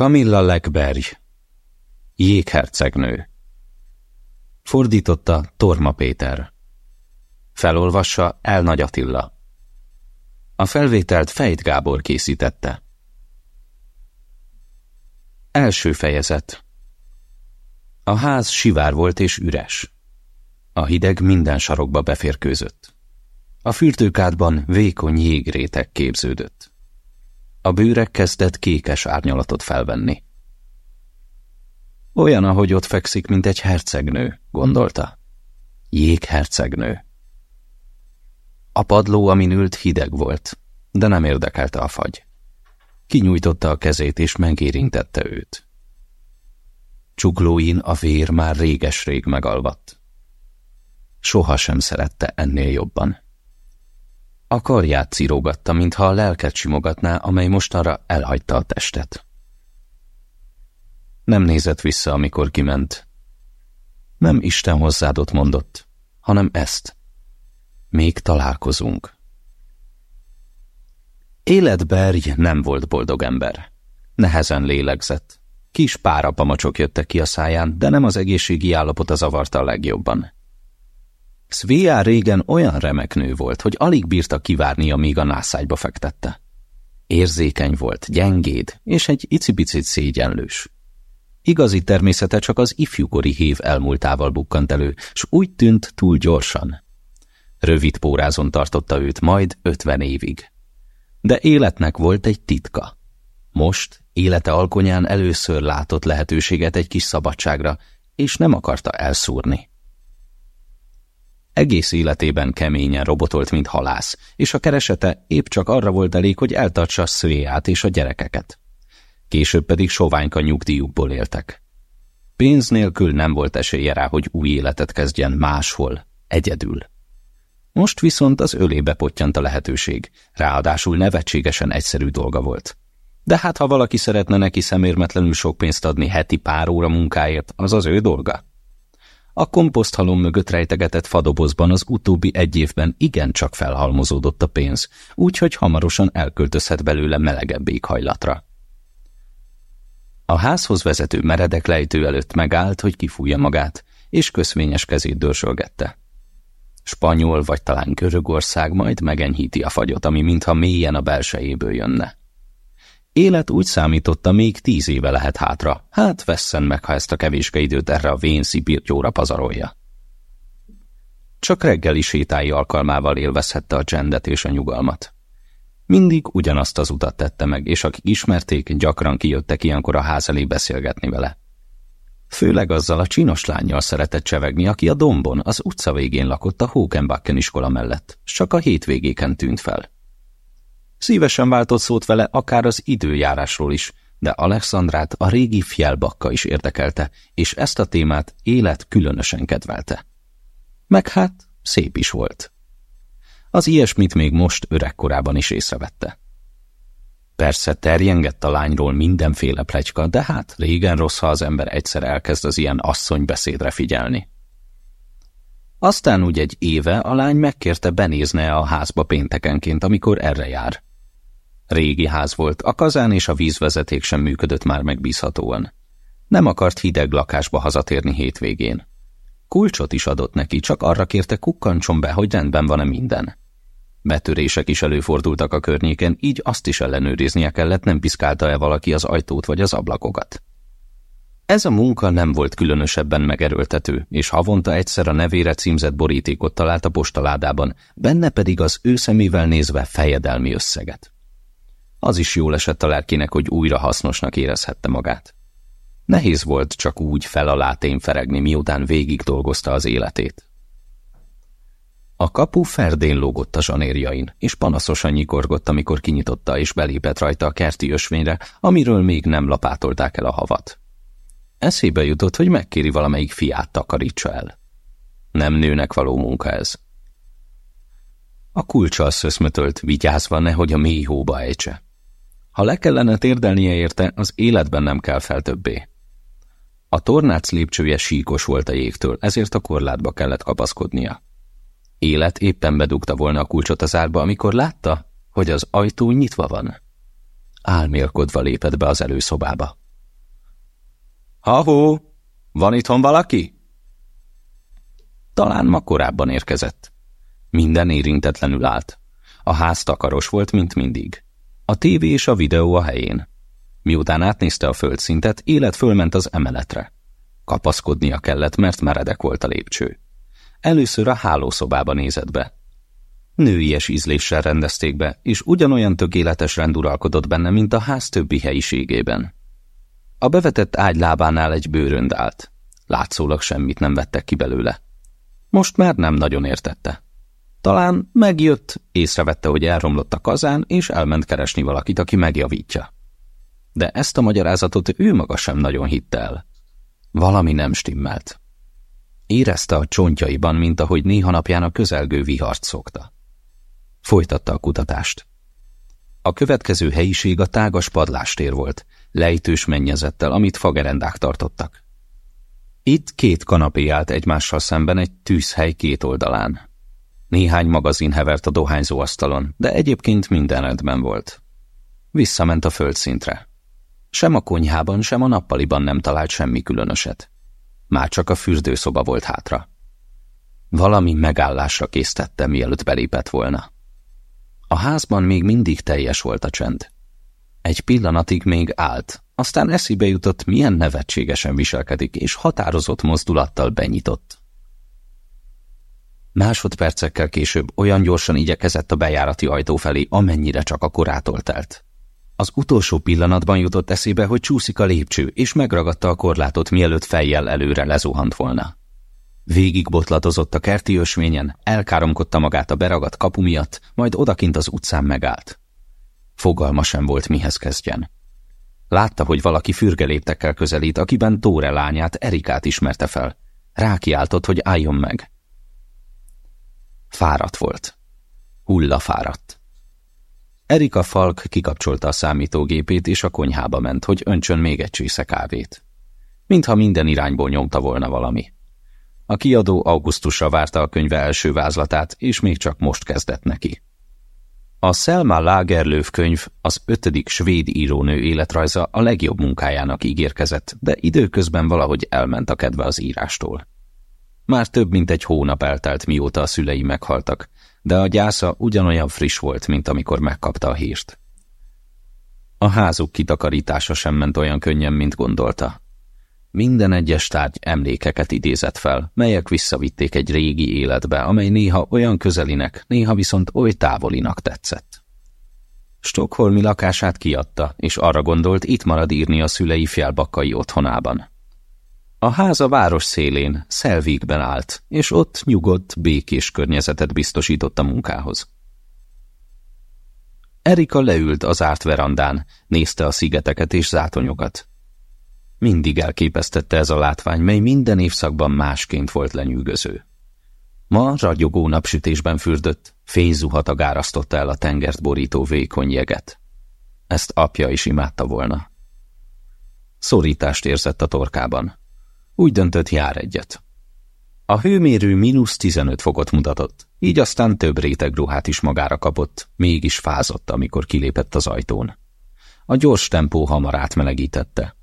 Camilla Legberg, Jéghercegnő. Fordította Torma Péter. Felolvassa El Nagy Attila. A felvételt Fejt Gábor készítette. Első fejezet A ház sivár volt és üres. A hideg minden sarokba beférkőzött. A fürdőkádban vékony jégrétek képződött. A bőrek kezdett kékes árnyalatot felvenni. Olyan, ahogy ott fekszik, mint egy hercegnő, gondolta? Jéghercegnő. A padló, amin ült, hideg volt, de nem érdekelte a fagy. Kinyújtotta a kezét, és megérintette őt. Csuklóin a vér már réges-rég megalvadt. Soha sem szerette ennél jobban. A karját cirógatta, mintha a lelket simogatná, amely mostanra elhagyta a testet. Nem nézett vissza, amikor kiment. Nem Isten hozzádott mondott, hanem ezt. Még találkozunk. Életbergy nem volt boldog ember. Nehezen lélegzett. Kis párapamacsok jöttek ki a száján, de nem az egészségi állapota zavarta a legjobban. Svea régen olyan remek nő volt, hogy alig bírta kivárni, amíg a nászágyba fektette. Érzékeny volt, gyengéd, és egy icipicit szégyenlős. Igazi természete csak az ifjúkori hív elmúltával bukkant elő, s úgy tűnt túl gyorsan. Rövid pórázon tartotta őt majd ötven évig. De életnek volt egy titka. Most, élete alkonyán először látott lehetőséget egy kis szabadságra, és nem akarta elszúrni. Egész életében keményen robotolt, mint halász, és a keresete épp csak arra volt elég, hogy eltartsa Szvéját és a gyerekeket. Később pedig soványka nyugdíjukból éltek. Pénz nélkül nem volt esélye rá, hogy új életet kezdjen máshol, egyedül. Most viszont az ölébe pottyant a lehetőség, ráadásul nevetségesen egyszerű dolga volt. De hát ha valaki szeretne neki szemérmetlenül sok pénzt adni heti pár óra munkáért, az az ő dolga. A komposzthalom mögött rejtegetett fadobozban az utóbbi egy évben igencsak felhalmozódott a pénz, úgyhogy hamarosan elköltözhet belőle melegebb éghajlatra. A házhoz vezető meredek lejtő előtt megállt, hogy kifújja magát, és köszvényes kezét dörzsölgette. Spanyol vagy talán Görögország majd megenyhíti a fagyot, ami mintha mélyen a belsejéből jönne. Élet úgy számította, még tíz éve lehet hátra. Hát vesszen meg, ha ezt a kevéske időt erre a vén szipirtyóra pazarolja. Csak reggeli sétái alkalmával élvezhette a csendet és a nyugalmat. Mindig ugyanazt az utat tette meg, és akik ismerték, gyakran kijöttek ilyenkor a ház elé beszélgetni vele. Főleg azzal a csinos lányjal szeretett csevegni, aki a dombon, az utca végén lakott a Hókenbakken iskola mellett, csak a hétvégéken tűnt fel. Szívesen váltott szót vele akár az időjárásról is, de Alexandrát a régi fjelbakka is érdekelte, és ezt a témát élet különösen kedvelte. Meg hát szép is volt. Az ilyesmit még most öregkorában is észrevette. Persze terjengett a lányról mindenféle plegyka, de hát régen rossz, ha az ember egyszer elkezd az ilyen asszonybeszédre figyelni. Aztán úgy egy éve a lány megkérte benézne a házba péntekenként, amikor erre jár. Régi ház volt, a kazán és a vízvezeték sem működött már megbízhatóan. Nem akart hideg lakásba hazatérni hétvégén. Kulcsot is adott neki, csak arra kérte kukkancson be, hogy rendben van-e minden. Betörések is előfordultak a környéken, így azt is ellenőriznie kellett, nem piszkálta-e valaki az ajtót vagy az ablakokat. Ez a munka nem volt különösebben megerőltető, és havonta egyszer a nevére címzett borítékot talált a postaládában, benne pedig az ő szemével nézve fejedelmi összeget. Az is jól esett a lelkinek, hogy újra hasznosnak érezhette magát. Nehéz volt csak úgy fel alá feregni, miután végig dolgozta az életét. A kapu ferdén lógott a zsanérjain, és panaszosan nyikorgott, amikor kinyitotta és belépett rajta a kerti ösvényre, amiről még nem lapátolták el a havat. Eszébe jutott, hogy megkéri valamelyik fiát takarítsa el. Nem nőnek való munka ez. A kulcsal szöszmötölt, vigyázva nehogy a mély hóba ejtse. Ha le kellene térdelnie érte, az életben nem kell fel többé. A tornác lépcsője síkos volt a jégtől, ezért a korlátba kellett kapaszkodnia. Élet éppen bedugta volna a kulcsot az árba, amikor látta, hogy az ajtó nyitva van. Álmélkodva lépett be az előszobába. Ha-hó, van itthon valaki? Talán ma korábban érkezett. Minden érintetlenül állt. A ház takaros volt, mint mindig. A tévé és a videó a helyén. Miután átnézte a földszintet, élet fölment az emeletre. Kapaszkodnia kellett, mert meredek volt a lépcső. Először a hálószobába nézett be. Nőies ízléssel rendezték be, és ugyanolyan tökéletes rend uralkodott benne, mint a ház többi helyiségében. A bevetett ágy lábánál egy bőrönd állt. Látszólag semmit nem vettek ki belőle. Most már nem nagyon értette. Talán megjött, észrevette, hogy elromlott a kazán, és elment keresni valakit, aki megjavítja. De ezt a magyarázatot ő maga sem nagyon hitte el. Valami nem stimmelt. Érezte a csontjaiban, mint ahogy néha napján a közelgő vihart szokta. Folytatta a kutatást. A következő helyiség a tágas padlástér volt, lejtős mennyezettel, amit fagerendák tartottak. Itt két kanapé állt egymással szemben egy tűzhely két oldalán. Néhány magazin hevert a dohányzó asztalon, de egyébként minden rendben volt. Visszament a földszintre. Sem a konyhában, sem a nappaliban nem talált semmi különöset. Már csak a fürdőszoba volt hátra. Valami megállásra késztette, mielőtt belépett volna. A házban még mindig teljes volt a csend. Egy pillanatig még állt, aztán eszébe jutott, milyen nevetségesen viselkedik, és határozott mozdulattal benyitott. Másodpercekkel később olyan gyorsan igyekezett a bejárati ajtó felé, amennyire csak a korától telt. Az utolsó pillanatban jutott eszébe, hogy csúszik a lépcső, és megragadta a korlátot, mielőtt fejjel előre lezuhant volna. Végig botlatozott a kerti ösvényen, elkáromkodta magát a beragadt kapu miatt, majd odakint az utcán megállt. Fogalma sem volt, mihez kezdjen. Látta, hogy valaki fürgeléptekkel közelít, akiben Tóre lányát, Erikát ismerte fel. Rákiáltott, hogy álljon meg. Fáradt volt. Hulla fáradt. Erika Falk kikapcsolta a számítógépét, és a konyhába ment, hogy öntsön még egy csésze kávét. Mintha minden irányból nyomta volna valami. A kiadó augusztusra várta a könyve első vázlatát, és még csak most kezdett neki. A Selma Lagerlöf könyv, az ötödik svéd írónő életrajza a legjobb munkájának ígérkezett, de időközben valahogy elment a kedve az írástól. Már több mint egy hónap eltelt, mióta a szülei meghaltak, de a gyásza ugyanolyan friss volt, mint amikor megkapta a hírt. A házuk kitakarítása sem ment olyan könnyen, mint gondolta. Minden egyes tárgy emlékeket idézett fel, melyek visszavitték egy régi életbe, amely néha olyan közelinek, néha viszont oly távolinak tetszett. Stockholmi lakását kiadta, és arra gondolt, itt marad írni a szülei fjálbakkai otthonában. A ház a város szélén, Szelvíkben állt, és ott nyugodt, békés környezetet biztosított a munkához. Erika leült az árt verandán, nézte a szigeteket és zátonyokat. Mindig elképesztette ez a látvány, mely minden évszakban másként volt lenyűgöző. Ma ragyogó napsütésben fürdött, fényzuhata gárasztotta el a tengert borító vékony jeget. Ezt apja is imádta volna. Szorítást érzett a torkában. Úgy döntött, jár egyet. A hőmérő mínusz 15 fokot mutatott, így aztán több réteg ruhát is magára kapott, mégis fázott, amikor kilépett az ajtón. A gyors tempó hamar átmelegítette.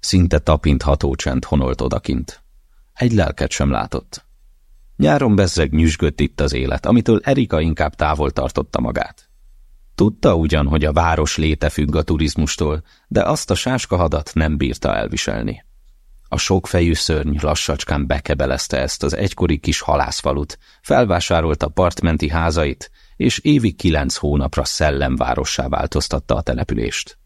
Szinte tapintható csend honolt odakint. Egy lelket sem látott. Nyáron bezzeg nyüzsgött itt az élet, amitől Erika inkább távol tartotta magát. Tudta ugyan, hogy a város léte függ a turizmustól, de azt a sáskahadat nem bírta elviselni. A sokfejű szörny lassacskán bekebelezte ezt az egykori kis halászfalut, felvásárolta partmenti házait, és évi kilenc hónapra szellemvárossá változtatta a települést.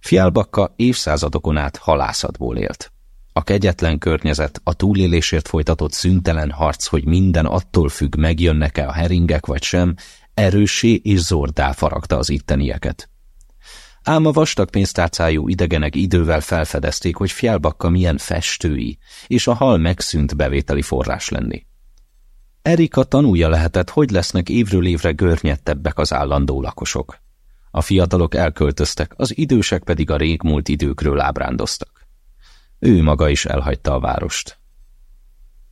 Fiálbakka évszázadokon át halászatból élt. A kegyetlen környezet, a túlélésért folytatott szüntelen harc, hogy minden attól függ, megjönnek-e a heringek vagy sem, erőssé és zordá faragta az ittenieket. Ám a vastag pénztárcájú idegenek idővel felfedezték, hogy Fjálbakka milyen festői, és a hal megszűnt bevételi forrás lenni. Erika tanulja lehetett, hogy lesznek évről évre görnyedtebbek az állandó lakosok. A fiatalok elköltöztek, az idősek pedig a régmúlt időkről ábrándoztak. Ő maga is elhagyta a várost.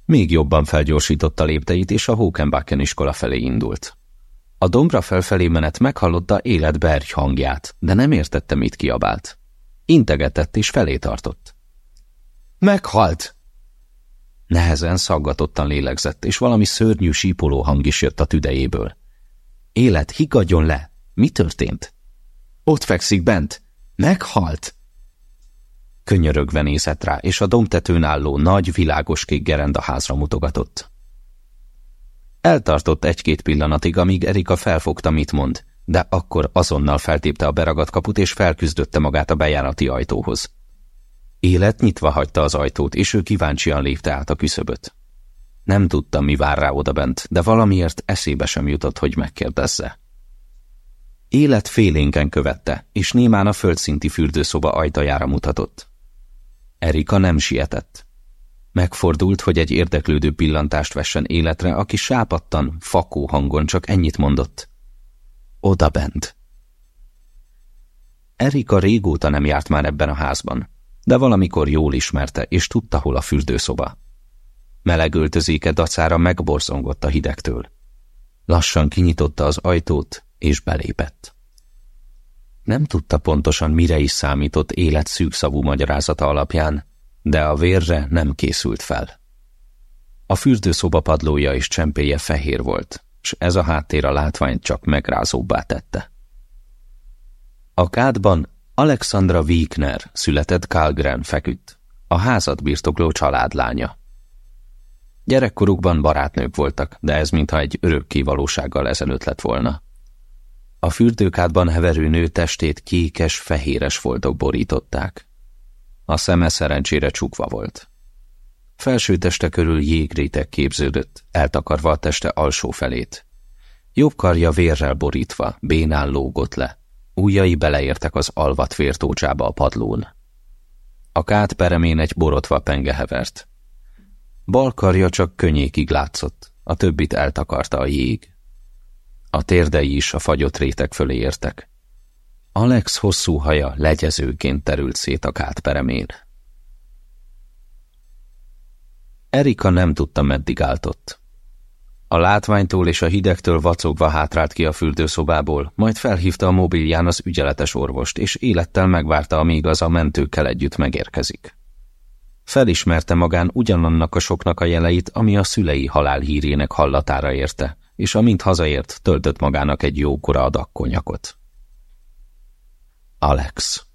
Még jobban felgyorsította lépteit, és a Hókenbakken iskola felé indult. A dombra felfelé menet meghallotta élet Bergy hangját, de nem értette, mit kiabált. Integetett és felé tartott. Meghalt! Nehezen, szaggatottan lélegzett, és valami szörnyű sípoló hang is jött a tüdejéből. Élet, higgadjon le! Mi történt? Ott fekszik bent! Meghalt! Könyörögve nézett rá, és a domtetőn álló nagy, világos kék gerenda házra mutogatott. Eltartott egy-két pillanatig, amíg Erika felfogta, mit mond, de akkor azonnal feltépte a beragadt kaput, és felküzdötte magát a bejárati ajtóhoz. Élet nyitva hagyta az ajtót, és ő kíváncsian lépte át a küszöböt. Nem tudta, mi vár rá odabent, de valamiért eszébe sem jutott, hogy megkérdezze. Élet félénken követte, és némán a földszinti fürdőszoba ajtajára mutatott. Erika nem sietett. Megfordult, hogy egy érdeklődő pillantást vessen életre, aki sápattan, fakó hangon csak ennyit mondott. Oda bent. Erika régóta nem járt már ebben a házban, de valamikor jól ismerte, és tudta, hol a fürdőszoba. Meleg öltözéke dacára megborzongott a hidegtől. Lassan kinyitotta az ajtót, és belépett. Nem tudta pontosan, mire is számított élet szűkszavú magyarázata alapján, de a vérre nem készült fel. A fürdőszoba padlója és csempéje fehér volt, s ez a háttér a látványt csak megrázóbbá tette. A kádban Alexandra Wiekner született Kalgren feküdt, a házat birtokló családlánya. Gyerekkorukban barátnők voltak, de ez mintha egy örökké valósággal ezelőtt lett volna. A fürdőkádban heverő nő testét kékes, fehéres foltok borították. A szeme szerencsére csukva volt. Felső teste körül jégréteg képződött, eltakarva a teste alsó felét. Jobb karja vérrel borítva, bénán lógott le. Újjai beleértek az alvat vértócsába a padlón. A kád peremén egy borotva penge hevert. Bal karja csak könnyékig látszott, a többit eltakarta a jég. A térdei is a fagyott réteg fölé értek. Alex hosszú haja legyezőként terült szét a kátperemén. Erika nem tudta, meddig áltott. A látványtól és a hidegtől vacogva hátrált ki a fürdőszobából, majd felhívta a mobilján az ügyeletes orvost, és élettel megvárta, amíg az a mentőkkel együtt megérkezik. Felismerte magán ugyanannak a soknak a jeleit, ami a szülei halálhírének hallatára érte, és amint hazaért, töltött magának egy jókora adag konyakot. Alex.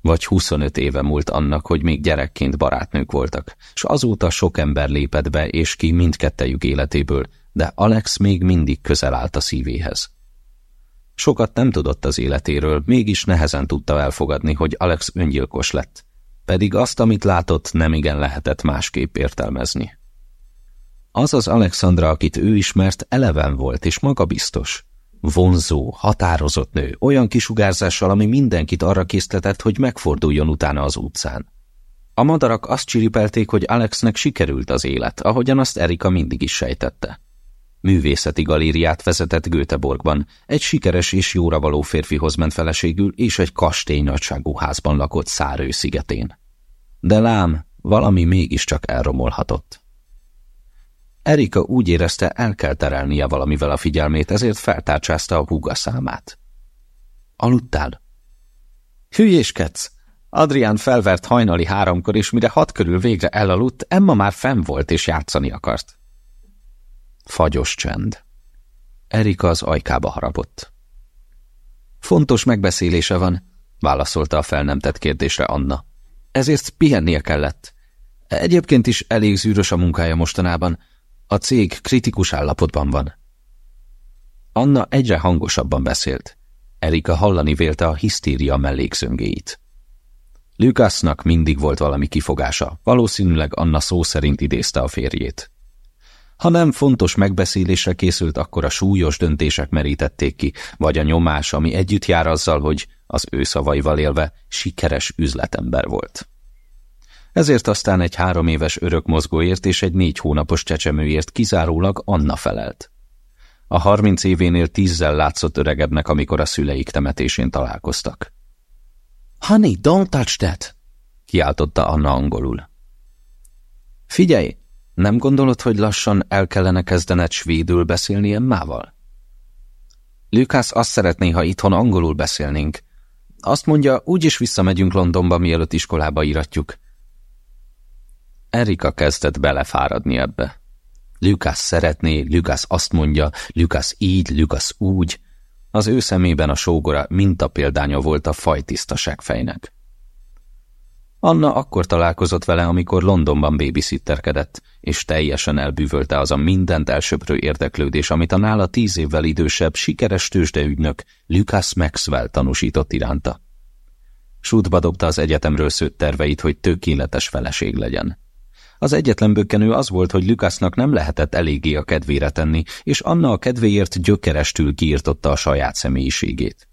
Vagy 25 éve múlt annak, hogy még gyerekként barátnők voltak, és azóta sok ember lépett be és ki mindkettejük életéből, de Alex még mindig közel állt a szívéhez. Sokat nem tudott az életéről, mégis nehezen tudta elfogadni, hogy Alex öngyilkos lett, pedig azt, amit látott, nemigen lehetett másképp értelmezni. Az az Alexandra, akit ő ismert, eleven volt és magabiztos. Vonzó, határozott nő, olyan kisugárzással, ami mindenkit arra késztetett, hogy megforduljon utána az utcán. A madarak azt csiripelték, hogy Alexnek sikerült az élet, ahogyan azt Erika mindig is sejtette. Művészeti galériát vezetett Göteborgban, egy sikeres és jóra való férfihoz ment feleségül, és egy kastély nagyságú házban lakott Szárő szigetén. De lám, valami mégiscsak elromolhatott. Erika úgy érezte, el kell terelnie valamivel a figyelmét, ezért feltárcsázta a húga számát. Aludtál? Hülyéskedsz! Adrián felvert hajnali háromkor, és mire hat körül végre elaludt, Emma már fenn volt és játszani akart. Fagyos csend. Erika az ajkába harapott. Fontos megbeszélése van, válaszolta a fel nem tett kérdésre Anna. Ezért pihennie kellett. Egyébként is elég zűrös a munkája mostanában, a cég kritikus állapotban van. Anna egyre hangosabban beszélt. Erika hallani vélte a hisztéria mellékszöngéit. Lukasnak mindig volt valami kifogása, valószínűleg Anna szó szerint idézte a férjét. Ha nem fontos megbeszélésre készült, akkor a súlyos döntések merítették ki, vagy a nyomás, ami együtt jár azzal, hogy az ő szavaival élve sikeres üzletember volt ezért aztán egy három éves örökmozgóért és egy négy hónapos csecsemőért kizárólag Anna felelt. A harminc événél tízzel látszott öregebbnek, amikor a szüleik temetésén találkoztak. Honey, don't touch that! kiáltotta Anna angolul. Figyelj, nem gondolod, hogy lassan el kellene kezdened svédül beszélni Emmával? Lukász azt szeretné, ha itthon angolul beszélnénk. Azt mondja, úgyis visszamegyünk Londonba, mielőtt iskolába íratjuk. Erika kezdett belefáradni ebbe. Lukasz szeretné, Lukasz azt mondja, Lukasz így, Lukasz úgy. Az ő szemében a sógora példánya volt a fajtisztaság fejnek. Anna akkor találkozott vele, amikor Londonban babysitterkedett, és teljesen elbűvölte az a mindent elsöprő érdeklődés, amit a nála tíz évvel idősebb, sikeres tőzsdeügynök Lucas Maxwell tanúsított iránta. Sútba dobta az egyetemről szőtt terveit, hogy tökéletes feleség legyen. Az egyetlen bökkenő az volt, hogy Lukasznak nem lehetett eléggé a kedvére tenni, és Anna a kedvéért gyökerestül kiirtotta a saját személyiségét.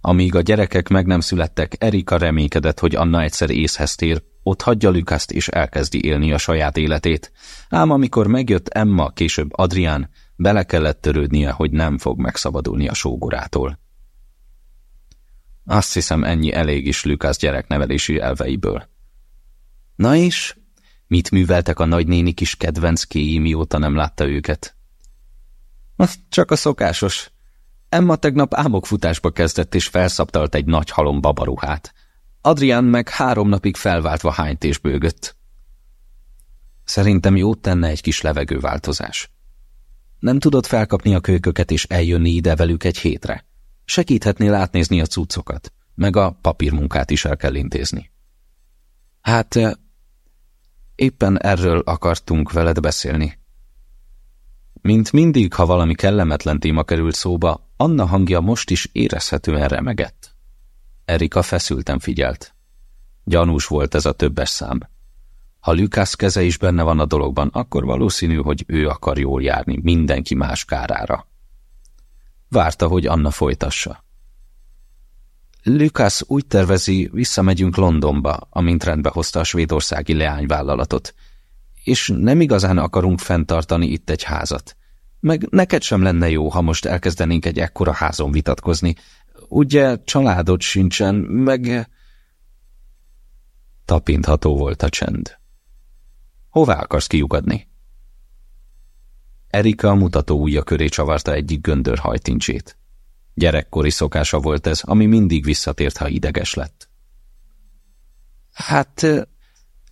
Amíg a gyerekek meg nem születtek, Erika reménykedett, hogy Anna egyszer észhez tér, ott hagyja Lukaszt és elkezdi élni a saját életét, ám amikor megjött Emma, később Adrián, bele kellett törődnie, hogy nem fog megszabadulni a sógorától. Azt hiszem, ennyi elég is Lukasz gyereknevelési elveiből. Na és? Mit műveltek a nagynéni kis kedvenc kéi, mióta nem látta őket? Csak a szokásos. Emma tegnap álmokfutásba kezdett, és felszaptalt egy nagy halom babaruhát. Adrián meg három napig felváltva hányt és bőgött. Szerintem jót tenne egy kis levegőváltozás. Nem tudod felkapni a kölyköket és eljönni ide velük egy hétre. Segíthetnél átnézni a cuccokat, meg a papírmunkát is el kell intézni. Hát, éppen erről akartunk veled beszélni. Mint mindig, ha valami kellemetlen téma került szóba, Anna hangja most is érezhetően remegett. Erika feszülten figyelt. Gyanús volt ez a többes szám. Ha Lukász keze is benne van a dologban, akkor valószínű, hogy ő akar jól járni mindenki más kárára. Várta, hogy Anna folytassa. Lukász úgy tervezi, visszamegyünk Londonba, amint rendbe hozta a svédországi leányvállalatot, és nem igazán akarunk fenntartani itt egy házat. Meg neked sem lenne jó, ha most elkezdenénk egy ekkora házon vitatkozni. Ugye családod sincsen, meg... Tapintható volt a csend. Hová akarsz kiugadni? Erika a mutató ujja köré csavarta egyik göndör hajtincsét. Gyerekkori szokása volt ez, ami mindig visszatért, ha ideges lett. Hát,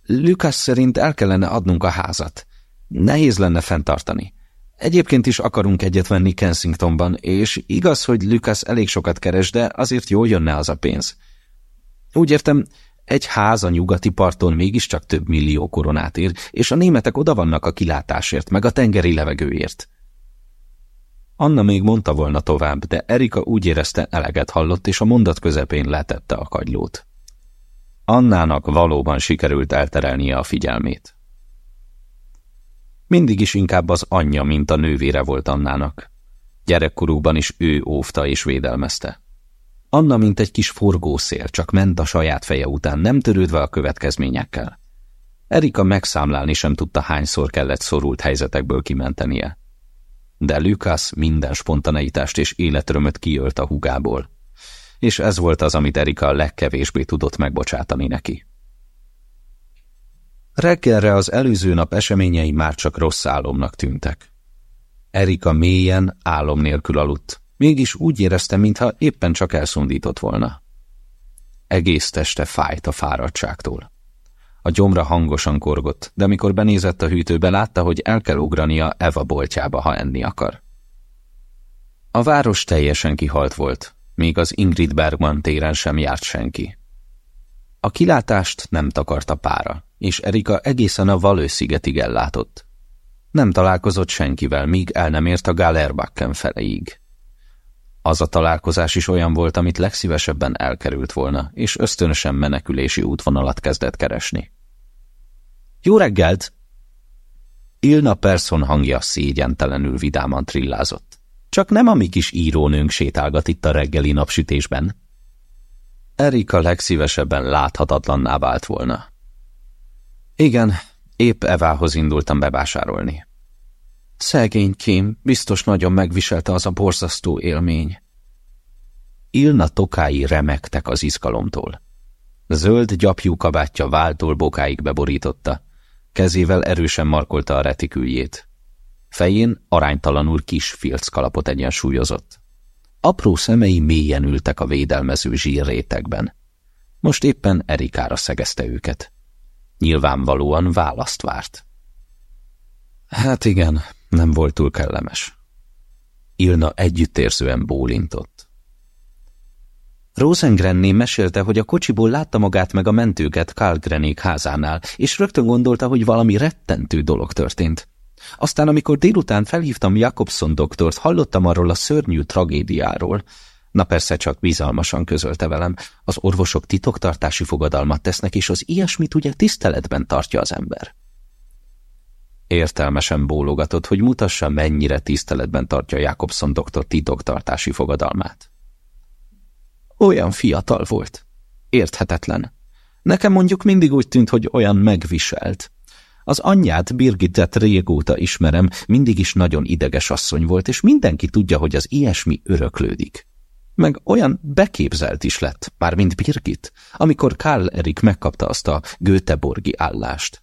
Lukasz szerint el kellene adnunk a házat. Nehéz lenne fenntartani. Egyébként is akarunk egyet venni Kensingtonban, és igaz, hogy Lukasz elég sokat keres, de azért jól jönne az a pénz. Úgy értem, egy ház a nyugati parton mégiscsak több millió koronát ér, és a németek oda vannak a kilátásért, meg a tengeri levegőért. Anna még mondta volna tovább, de Erika úgy érezte eleget hallott, és a mondat közepén letette a kagylót. Annának valóban sikerült elterelnie a figyelmét. Mindig is inkább az anyja, mint a nővére volt Annának. Gyerekkorúban is ő óvta és védelmezte. Anna, mint egy kis forgószél, csak ment a saját feje után, nem törődve a következményekkel. Erika megszámlálni sem tudta, hányszor kellett szorult helyzetekből kimentenie. De Lukasz minden spontaneitást és életrömöt kiölt a hugából. És ez volt az, amit Erika a legkevésbé tudott megbocsátani neki. Reggelre az előző nap eseményei már csak rossz álomnak tűntek. Erika mélyen, álom nélkül aludt, mégis úgy érezte, mintha éppen csak elszundított volna. Egész teste fájt a fáradtságtól. A gyomra hangosan korgott, de amikor benézett a hűtőbe, látta, hogy el kell ugrania Eva boltjába, ha enni akar. A város teljesen kihalt volt, még az Ingrid Bergman téren sem járt senki. A kilátást nem takarta pára, és Erika egészen a Valő szigetig ellátott. Nem találkozott senkivel, míg el nem ért a Galerbakken feleig. Az a találkozás is olyan volt, amit legszívesebben elkerült volna, és ösztönösen menekülési útvonalat kezdett keresni. Jó reggelt! Ilna Persson hangja szégyentelenül vidáman trillázott. Csak nem a mi kis írónőnk sétálgat itt a reggeli napsütésben. Erika legszívesebben láthatatlanná vált volna. Igen, épp Evához indultam bevásárolni. Szegény Kim, biztos nagyon megviselte az a borzasztó élmény. Ilna tokái remektek az izgalomtól. Zöld gyapjú kabátja váltól bokáig beborította, kezével erősen markolta a retiküljét. Fején aránytalanul kis filc kalapot egyensúlyozott. Apró szemei mélyen ültek a védelmező zsírrétegben. Most éppen Erikára szegezte őket. Nyilvánvalóan választ várt. Hát igen, nem volt túl kellemes. Ilna együttérzően bólintott. Rosengrenné mesélte, hogy a kocsiból látta magát meg a mentőket Karlgrenék házánál, és rögtön gondolta, hogy valami rettentő dolog történt. Aztán, amikor délután felhívtam Jakobson doktort, hallottam arról a szörnyű tragédiáról. Na persze csak bizalmasan közölte velem, az orvosok titoktartási fogadalmat tesznek, és az ilyesmit ugye tiszteletben tartja az ember. Értelmesen bólogatott, hogy mutassa, mennyire tiszteletben tartja Jakobson doktor titoktartási fogadalmát. Olyan fiatal volt. Érthetetlen. Nekem mondjuk mindig úgy tűnt, hogy olyan megviselt. Az anyját, Birgittet régóta ismerem, mindig is nagyon ideges asszony volt, és mindenki tudja, hogy az ilyesmi öröklődik. Meg olyan beképzelt is lett, már mint Birgit, amikor Karl Erik megkapta azt a Göteborgi állást.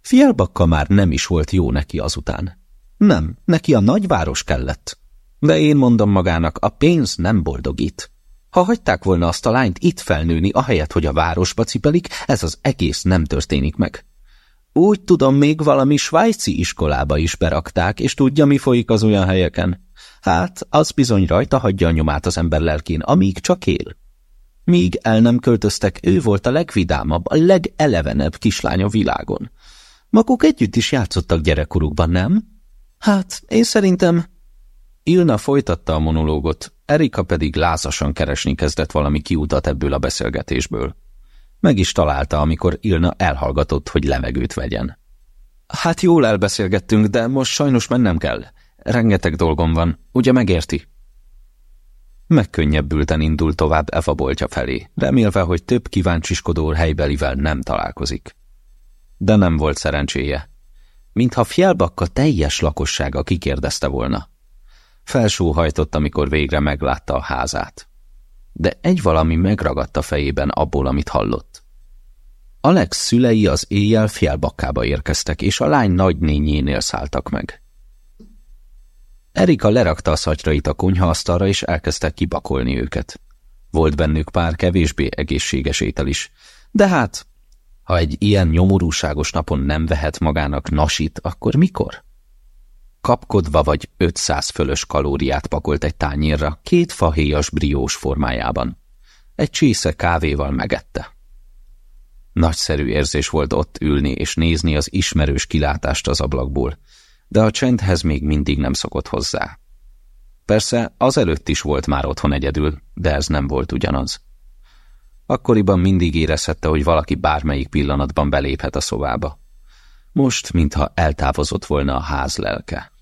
Fielbakka már nem is volt jó neki azután. Nem, neki a nagyváros kellett. De én mondom magának, a pénz nem boldogít. Ha hagyták volna azt a lányt itt felnőni, ahelyett, hogy a városba cipelik, ez az egész nem történik meg. Úgy tudom, még valami svájci iskolába is berakták, és tudja, mi folyik az olyan helyeken. Hát, az bizony rajta hagyja a nyomát az ember lelkén, amíg csak él. Míg el nem költöztek, ő volt a legvidámabb, a legelevenebb kislány a világon. Maguk együtt is játszottak gyerekkorukban, nem? Hát, én szerintem... Ilna folytatta a monológot, Erika pedig lázasan keresni kezdett valami kiutat ebből a beszélgetésből. Meg is találta, amikor Ilna elhallgatott, hogy levegőt vegyen. Hát jól elbeszélgettünk, de most sajnos mennem kell. Rengeteg dolgom van, ugye megérti? Megkönnyebbülten indult tovább Eva boltja felé, remélve, hogy több kíváncsiskodó helybelivel nem találkozik. De nem volt szerencséje. Mintha Fjellbakka teljes lakossága kikérdezte volna. Felsóhajtott, amikor végre meglátta a házát. De egy valami megragadta fejében abból, amit hallott. Alex szülei az éjjel Fjellbakkába érkeztek, és a lány nagynényénél szálltak meg. Erika lerakta a szatyrait a konyhaasztalra, és elkezdte kibakolni őket. Volt bennük pár kevésbé egészséges étel is, de hát, ha egy ilyen nyomorúságos napon nem vehet magának nasit, akkor mikor? Kapkodva vagy 500 fölös kalóriát pakolt egy tányérra, két fahéjas briós formájában. Egy csésze kávéval megette. Nagyszerű érzés volt ott ülni és nézni az ismerős kilátást az ablakból, de a csendhez még mindig nem szokott hozzá. Persze azelőtt is volt már otthon egyedül, de ez nem volt ugyanaz. Akkoriban mindig érezhette, hogy valaki bármelyik pillanatban beléphet a szobába. Most, mintha eltávozott volna a ház lelke.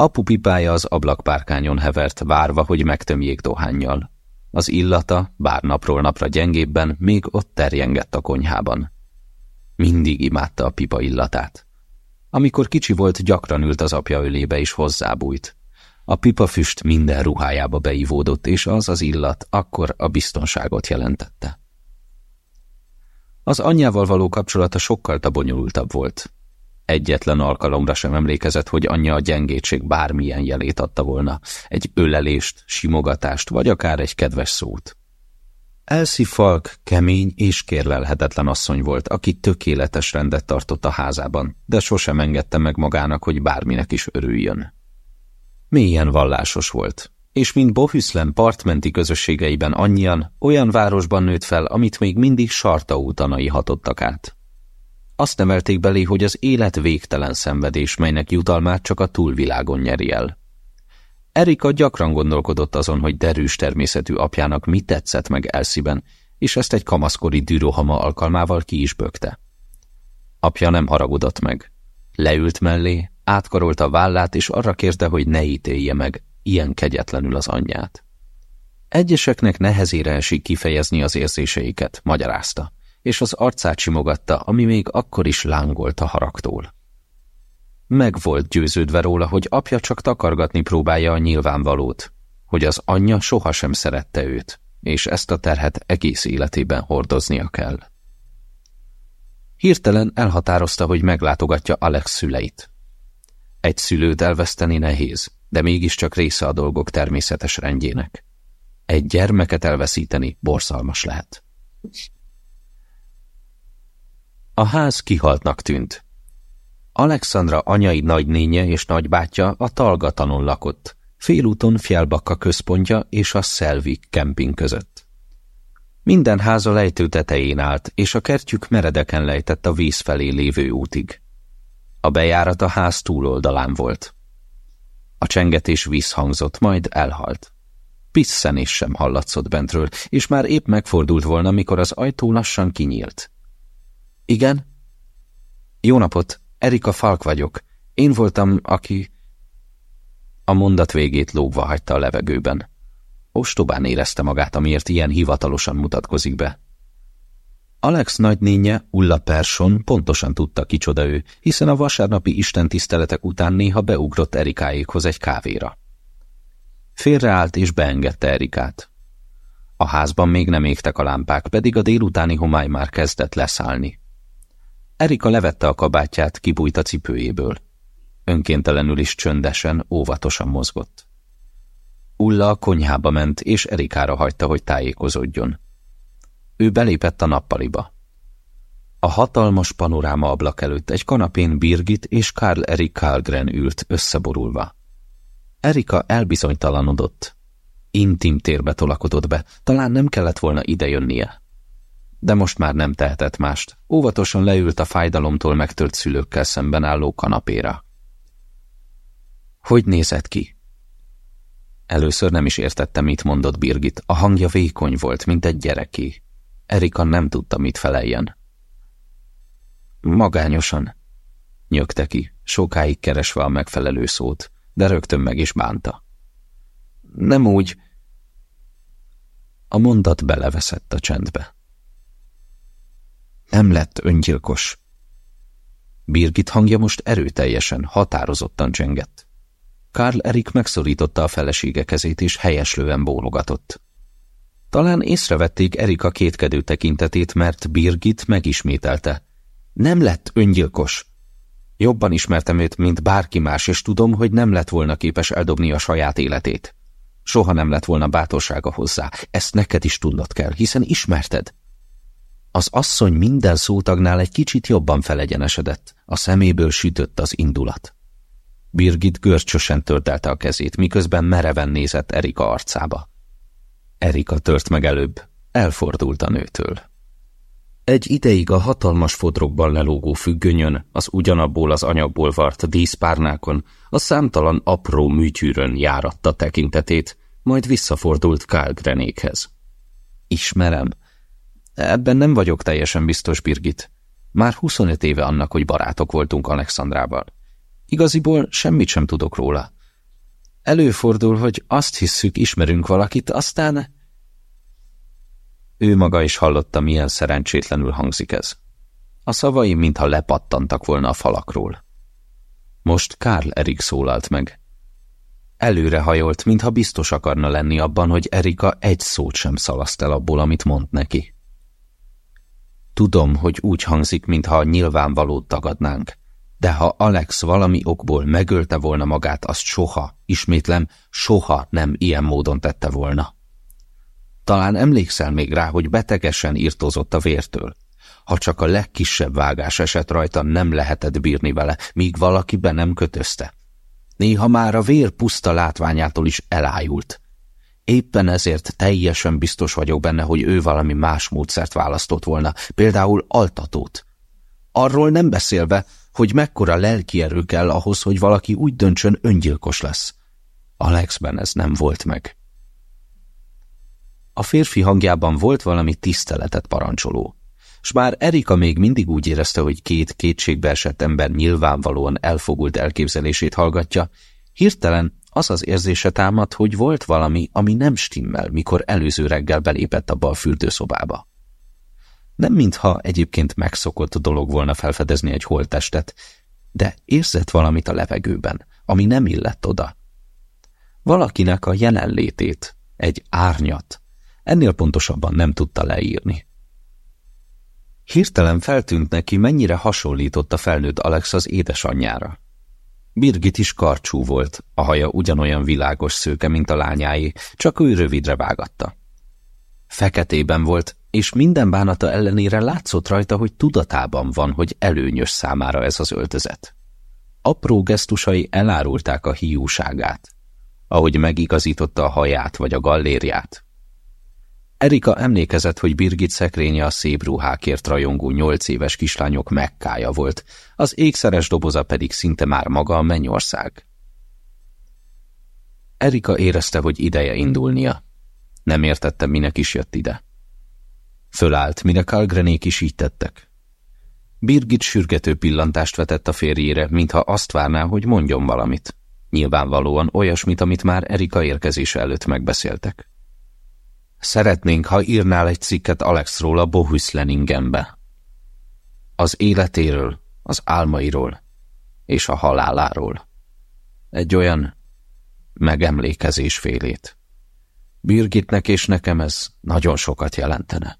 Apu pipája az ablakpárkányon hevert, várva, hogy megtömjék dohányjal. Az illata, bár napról napra gyengébben, még ott terjengett a konyhában. Mindig imádta a pipa illatát. Amikor kicsi volt, gyakran ült az apja ölébe és hozzábújt. A pipafüst minden ruhájába beivódott, és az az illat akkor a biztonságot jelentette. Az anyjával való kapcsolata sokkal bonyolultabb volt. Egyetlen alkalomra sem emlékezett, hogy anyja a gyengétség bármilyen jelét adta volna, egy ölelést, simogatást, vagy akár egy kedves szót. Elsie Falk kemény és kérlelhetetlen asszony volt, aki tökéletes rendet tartott a házában, de sosem engedte meg magának, hogy bárminek is örüljön. Mélyen vallásos volt, és mint Bohüszlen partmenti közösségeiben annyian, olyan városban nőtt fel, amit még mindig sarta útanai hatottak át. Azt nevelték belé, hogy az élet végtelen szenvedés, melynek jutalmát csak a túlvilágon nyeri el. Erika gyakran gondolkodott azon, hogy derűs természetű apjának mi tetszett meg Elsziben, és ezt egy kamaszkori dűrohama alkalmával ki is bökte. Apja nem haragudott meg. Leült mellé, átkarolta a vállát, és arra kérte, hogy ne ítélje meg ilyen kegyetlenül az anyját. Egyeseknek nehezére esik kifejezni az érzéseiket, magyarázta, és az arcát simogatta, ami még akkor is lángolt a haragtól. Meg volt győződve róla, hogy apja csak takargatni próbálja a nyilvánvalót, hogy az anyja sohasem szerette őt, és ezt a terhet egész életében hordoznia kell. Hirtelen elhatározta, hogy meglátogatja Alex szüleit. Egy szülőt elveszteni nehéz, de mégiscsak része a dolgok természetes rendjének. Egy gyermeket elveszíteni borzalmas lehet. A ház kihaltnak tűnt. Alexandra anyai nagynénye és nagybátyja a Talgatanon lakott, félúton Fjellbakka központja és a Szelvik kemping között. Minden ház a lejtő tetején állt, és a kertjük meredeken lejtett a víz felé lévő útig. A bejárat a ház túloldalán volt. A csengetés visszhangzott, majd elhalt. Pisszenés sem hallatszott bentről, és már épp megfordult volna, mikor az ajtó lassan kinyílt. Igen? Jó napot, Erika Falk vagyok. Én voltam, aki... A mondat végét lógva hagyta a levegőben. Ostobán érezte magát, amiért ilyen hivatalosan mutatkozik be. Alex nagynénye, Ulla Persson pontosan tudta, kicsoda ő, hiszen a vasárnapi istentiszteletek után néha beugrott Erikáékhoz egy kávéra. Félreállt és beengedte Erikát. A házban még nem égtek a lámpák, pedig a délutáni homály már kezdett leszállni. Erika levette a kabátját, kibújt a cipőjéből. Önkéntelenül is csöndesen, óvatosan mozgott. Ulla a konyhába ment, és Erikára hagyta, hogy tájékozódjon. Ő belépett a nappaliba. A hatalmas panoráma ablak előtt egy kanapén Birgit és Karl Erik Karlgren ült összeborulva. Erika elbizonytalanodott. Intim térbe tolakodott be, talán nem kellett volna idejönnie. De most már nem tehetett mást. Óvatosan leült a fájdalomtól megtört szülőkkel szemben álló kanapéra. Hogy nézett ki? Először nem is értette, mit mondott Birgit. A hangja vékony volt, mint egy gyereké. Erika nem tudta, mit feleljen. Magányosan, nyögte ki, sokáig keresve a megfelelő szót, de rögtön meg is bánta. Nem úgy. A mondat beleveszett a csendbe. Nem lett öngyilkos. Birgit hangja most erőteljesen, határozottan csengett. Karl Erik megszorította a felesége kezét, és helyeslően bólogatott. Talán észrevették Erika kétkedő tekintetét, mert Birgit megismételte. Nem lett öngyilkos. Jobban ismertem őt, mint bárki más, és tudom, hogy nem lett volna képes eldobni a saját életét. Soha nem lett volna bátorsága hozzá. Ezt neked is tudnod kell, hiszen ismerted. Az asszony minden szótagnál egy kicsit jobban felegyenesedett, a szeméből sütött az indulat. Birgit görcsösen tördelte a kezét, miközben mereven nézett Erika arcába. Erika tört meg előbb, elfordult a nőtől. Egy ideig a hatalmas fodrokban lelógó függönyön, az ugyanabból az anyagból vart díszpárnákon, a számtalan apró műtyűrön járatta tekintetét, majd visszafordult Kálgrenékhez. Ismerem. Ebben nem vagyok teljesen biztos, Birgit. Már 25 éve annak, hogy barátok voltunk Alexandrával. Igaziból semmit sem tudok róla. Előfordul, hogy azt hisszük, ismerünk valakit, aztán... Ő maga is hallotta, milyen szerencsétlenül hangzik ez. A szavai mintha lepattantak volna a falakról. Most Karl Erik szólalt meg. Előre hajolt, mintha biztos akarna lenni abban, hogy Erika egy szót sem szalaszt el abból, amit mond neki. Tudom, hogy úgy hangzik, mintha nyilvánvalót tagadnánk, de ha Alex valami okból megölte volna magát, azt soha, ismétlem, soha nem ilyen módon tette volna. Talán emlékszel még rá, hogy betegesen írtozott a vértől. Ha csak a legkisebb vágás esett rajta, nem lehetett bírni vele, míg valaki be nem kötözte. Néha már a vér puszta látványától is elájult. Éppen ezért teljesen biztos vagyok benne, hogy ő valami más módszert választott volna, például altatót. Arról nem beszélve, hogy mekkora lelki erő kell ahhoz, hogy valaki úgy döntsön öngyilkos lesz. Alexben ez nem volt meg. A férfi hangjában volt valami tiszteletet parancsoló, s bár Erika még mindig úgy érezte, hogy két kétségbe esett ember nyilvánvalóan elfogult elképzelését hallgatja, hirtelen az az érzése támad, hogy volt valami, ami nem stimmel, mikor előző reggel belépett abba a fürdőszobába. Nem mintha egyébként megszokott dolog volna felfedezni egy holttestet, de érzett valamit a levegőben, ami nem illett oda. Valakinek a jelenlétét, egy árnyat, ennél pontosabban nem tudta leírni. Hirtelen feltűnt neki, mennyire hasonlított a felnőtt Alex az édesanyjára. Birgit is karcsú volt, a haja ugyanolyan világos szőke, mint a lányáé, csak ő rövidre vágatta. Feketében volt, és minden bánata ellenére látszott rajta, hogy tudatában van, hogy előnyös számára ez az öltözet. Apró gesztusai elárulták a hiúságát, ahogy megigazította a haját vagy a gallériát. Erika emlékezett, hogy Birgit szekrénye a szép ruhákért rajongó nyolc éves kislányok mekkája volt, az ékszeres doboza pedig szinte már maga a mennyország. Erika érezte, hogy ideje indulnia. Nem értette, minek is jött ide. Fölállt, mire Kalgrenék is így tettek. Birgit sürgető pillantást vetett a férjére, mintha azt várná, hogy mondjon valamit. Nyilvánvalóan olyasmit, amit már Erika érkezése előtt megbeszéltek. Szeretnénk, ha írnál egy cikket Alexról a Bohüszleningenbe. Az életéről, az álmairól és a haláláról. Egy olyan megemlékezés félét. Birgitnek és nekem ez nagyon sokat jelentene.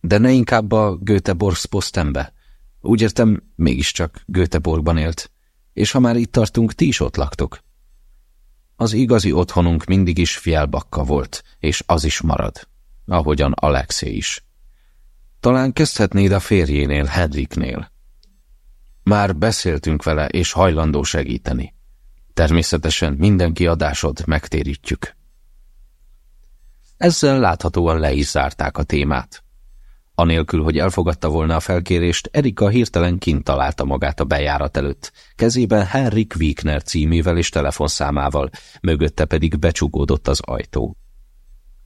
De ne inkább a Göteborgs posztembe. Úgy értem, mégiscsak Göteborgban élt. És ha már itt tartunk, ti is ott laktok. Az igazi otthonunk mindig is Fjellbakka volt, és az is marad, ahogyan Alexé is. Talán kezdhetnéd a férjénél, Hedviknél. Már beszéltünk vele, és hajlandó segíteni. Természetesen minden kiadásod megtérítjük. Ezzel láthatóan le is zárták a témát. Anélkül, hogy elfogadta volna a felkérést, Erika hirtelen kint találta magát a bejárat előtt, kezében Henrik Wigner címével és telefonszámával, mögötte pedig becsugódott az ajtó.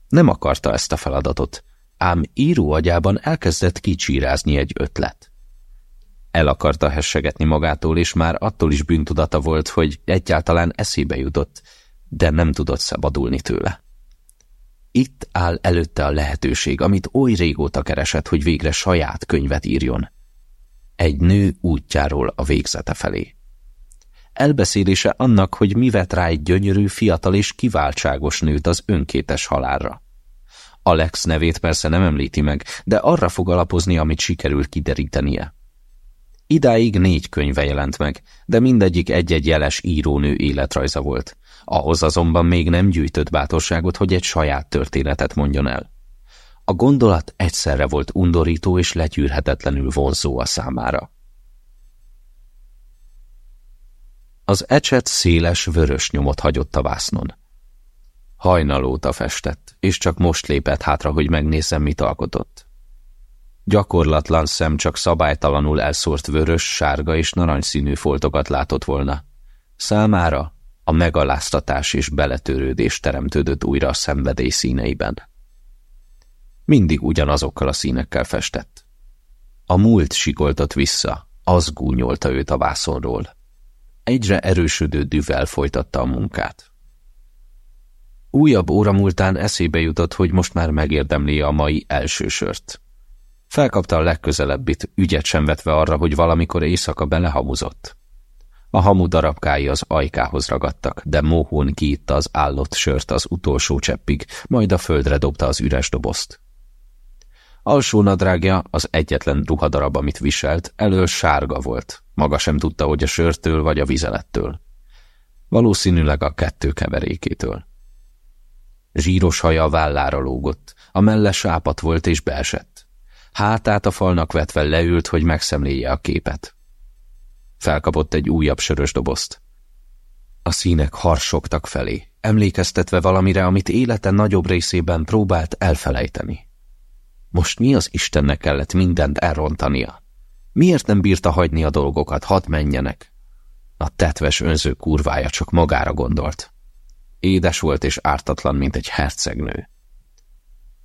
Nem akarta ezt a feladatot, ám író agyában elkezdett kicsírázni egy ötlet. El akarta hessegetni magától, és már attól is bűntudata volt, hogy egyáltalán eszébe jutott, de nem tudott szabadulni tőle. Itt áll előtte a lehetőség, amit oly régóta keresett, hogy végre saját könyvet írjon. Egy nő útjáról a végzete felé. Elbeszélése annak, hogy mi vet rá egy gyönyörű, fiatal és kiváltságos nőt az önkétes halálra. Alex nevét persze nem említi meg, de arra fog alapozni, amit sikerül kiderítenie. Idáig négy könyve jelent meg, de mindegyik egy-egy jeles írónő életrajza volt. Ahhoz azonban még nem gyűjtött bátorságot, hogy egy saját történetet mondjon el. A gondolat egyszerre volt undorító és legyűrhetetlenül vonzó a számára. Az ecset széles, vörös nyomot hagyott a vásznon. Hajnalóta festett, és csak most lépett hátra, hogy megnézzem, mit alkotott. Gyakorlatlan szem csak szabálytalanul elszórt vörös, sárga és narancsszínű foltokat látott volna. Számára a megaláztatás és beletörődés teremtődött újra a szenvedély színeiben. Mindig ugyanazokkal a színekkel festett. A múlt sikoltott vissza, az gúnyolta őt a vászonról. Egyre erősödő düvel folytatta a munkát. Újabb óra múltán eszébe jutott, hogy most már megérdemli a mai első sört. Felkapta a legközelebbit, ügyet sem vetve arra, hogy valamikor éjszaka belehamuzott. A hamu darabkái az ajkához ragadtak, de mohón kiitta az állott sört az utolsó cseppig, majd a földre dobta az üres dobozt. Alsó nadrágja, az egyetlen ruhadarab, amit viselt, elől sárga volt. Maga sem tudta, hogy a sörtől vagy a vizelettől. Valószínűleg a kettő keverékétől. Zsíros haja vállára lógott, a melle sápat volt és beesett. Hátát a falnak vetve leült, hogy megszemléje a képet. Felkapott egy újabb sörös dobozt. A színek harsogtak felé, emlékeztetve valamire, amit élete nagyobb részében próbált elfelejteni. Most mi az Istennek kellett mindent elrontania? Miért nem bírta hagyni a dolgokat, hadd menjenek? A tetves önző kurvája csak magára gondolt. Édes volt és ártatlan, mint egy hercegnő.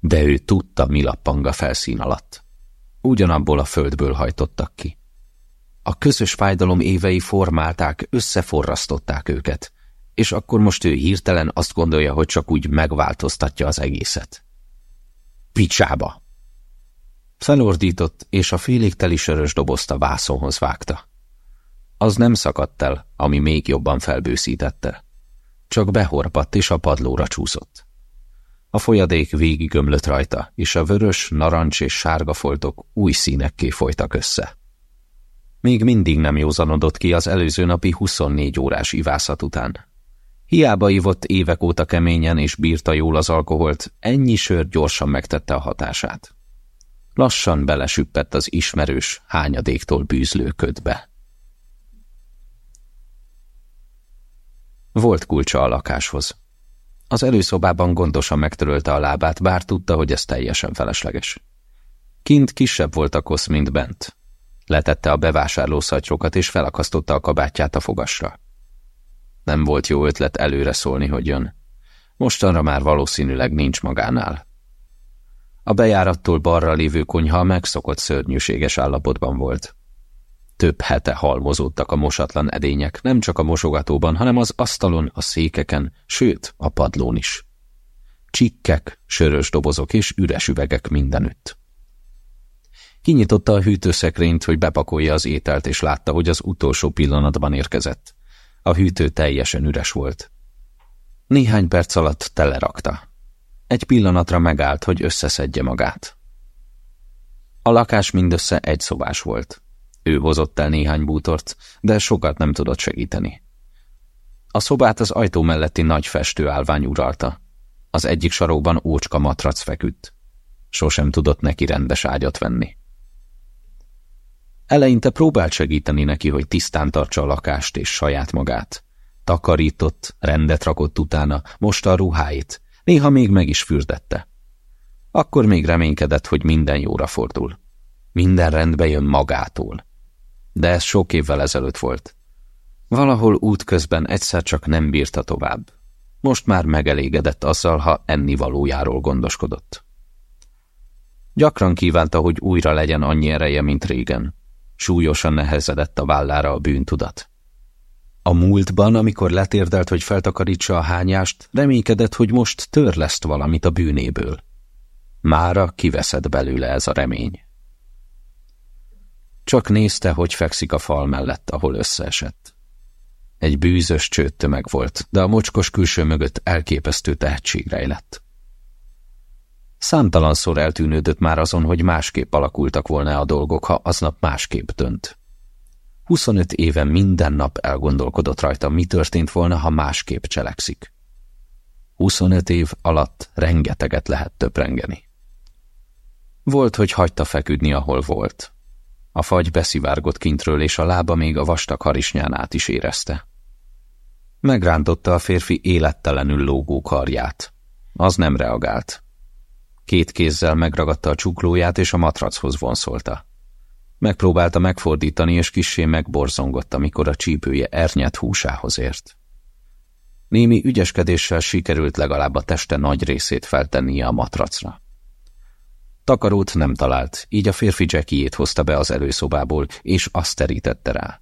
De ő tudta, mi lappang a felszín alatt. Ugyanabból a földből hajtottak ki. A közös fájdalom évei formálták, összeforrasztották őket, és akkor most ő hirtelen azt gondolja, hogy csak úgy megváltoztatja az egészet. Picsába! Felordított, és a félig teli sörös dobozt a vászonhoz vágta. Az nem szakadt el, ami még jobban felbőszítette. Csak behorpadt, és a padlóra csúszott. A folyadék végigömlött rajta, és a vörös, narancs és sárga foltok új színekké folytak össze. Még mindig nem józanodott ki az előző napi 24 órás ivászat után. Hiába ivott évek óta keményen és bírta jól az alkoholt, ennyi sör gyorsan megtette a hatását. Lassan belesüppett az ismerős, hányadéktól bűzlő ködbe. Volt kulcsa a lakáshoz. Az előszobában gondosan megtörölte a lábát, bár tudta, hogy ez teljesen felesleges. Kint kisebb volt a kosz, mint bent. Letette a bevásárló szatyrokat, és felakasztotta a kabátját a fogasra. Nem volt jó ötlet előre szólni, hogy jön. Mostanra már valószínűleg nincs magánál. A bejárattól balra lévő konyha megszokott szörnyűséges állapotban volt. Több hete halmozódtak a mosatlan edények, nem csak a mosogatóban, hanem az asztalon, a székeken, sőt, a padlón is. Csikkek, sörös dobozok és üres üvegek mindenütt. Kinyitotta a hűtőszekrényt, hogy bepakolja az ételt, és látta, hogy az utolsó pillanatban érkezett. A hűtő teljesen üres volt. Néhány perc alatt telerakta. Egy pillanatra megállt, hogy összeszedje magát. A lakás mindössze egy szobás volt. Ő hozott el néhány bútort, de sokat nem tudott segíteni. A szobát az ajtó melletti nagy festőállvány uralta. Az egyik sarokban ócska matrac feküdt. Sosem tudott neki rendes ágyat venni. Eleinte próbált segíteni neki, hogy tisztán tartsa a lakást és saját magát. Takarított, rendet rakott utána, mosta a ruháit, néha még meg is fürdette. Akkor még reménykedett, hogy minden jóra fordul. Minden rendbe jön magától. De ez sok évvel ezelőtt volt. Valahol útközben egyszer csak nem bírta tovább. Most már megelégedett azzal, ha ennivalójáról gondoskodott. Gyakran kívánta, hogy újra legyen annyi ereje, mint régen. Súlyosan nehezedett a vállára a bűntudat. A múltban, amikor letérdelt, hogy feltakarítsa a hányást, reménykedett, hogy most törleszt valamit a bűnéből. Mára kiveszed belőle ez a remény. Csak nézte, hogy fekszik a fal mellett, ahol összeesett. Egy bűzös csőttömeg volt, de a mocskos külső mögött elképesztő tehetség rejlett. Számtalanszor eltűnődött már azon, hogy másképp alakultak volna a dolgok, ha aznap másképp dönt. 25 éve minden nap elgondolkodott rajta, mi történt volna, ha másképp cselekszik. 25 év alatt rengeteget lehet töprengeni. Volt, hogy hagyta feküdni, ahol volt. A fagy beszivárgott kintről, és a lába még a vastag harisnyán át is érezte. Megrántotta a férfi élettelenül lógó karját. Az nem reagált. Két kézzel megragadta a csuklóját, és a matrachoz vonszolta. Megpróbálta megfordítani, és kissé megborzongott, amikor a csípője ernyet húsához ért. Némi ügyeskedéssel sikerült legalább a teste nagy részét feltennie a matracra. Takarót nem talált, így a férfi Jackiét hozta be az előszobából, és azt terítette rá.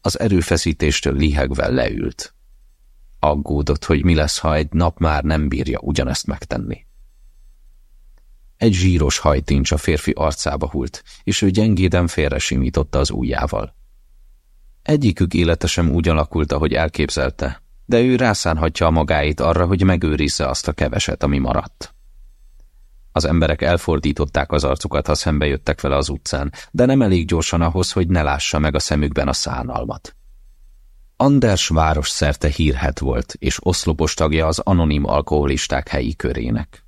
Az erőfeszítéstől lihegve leült. Aggódott, hogy mi lesz, ha egy nap már nem bírja ugyanezt megtenni. Egy zsíros hajtincs a férfi arcába hult, és ő gyengéden félre simította az ujjával. Egyikük élete sem úgy alakult, ahogy elképzelte, de ő rászánhatja a magáit arra, hogy megőrizze azt a keveset, ami maradt. Az emberek elfordították az arcukat, ha szembe jöttek vele az utcán, de nem elég gyorsan ahhoz, hogy ne lássa meg a szemükben a szánalmat. Anders város szerte hírhet volt, és oszlopos tagja az anonim alkoholisták helyi körének.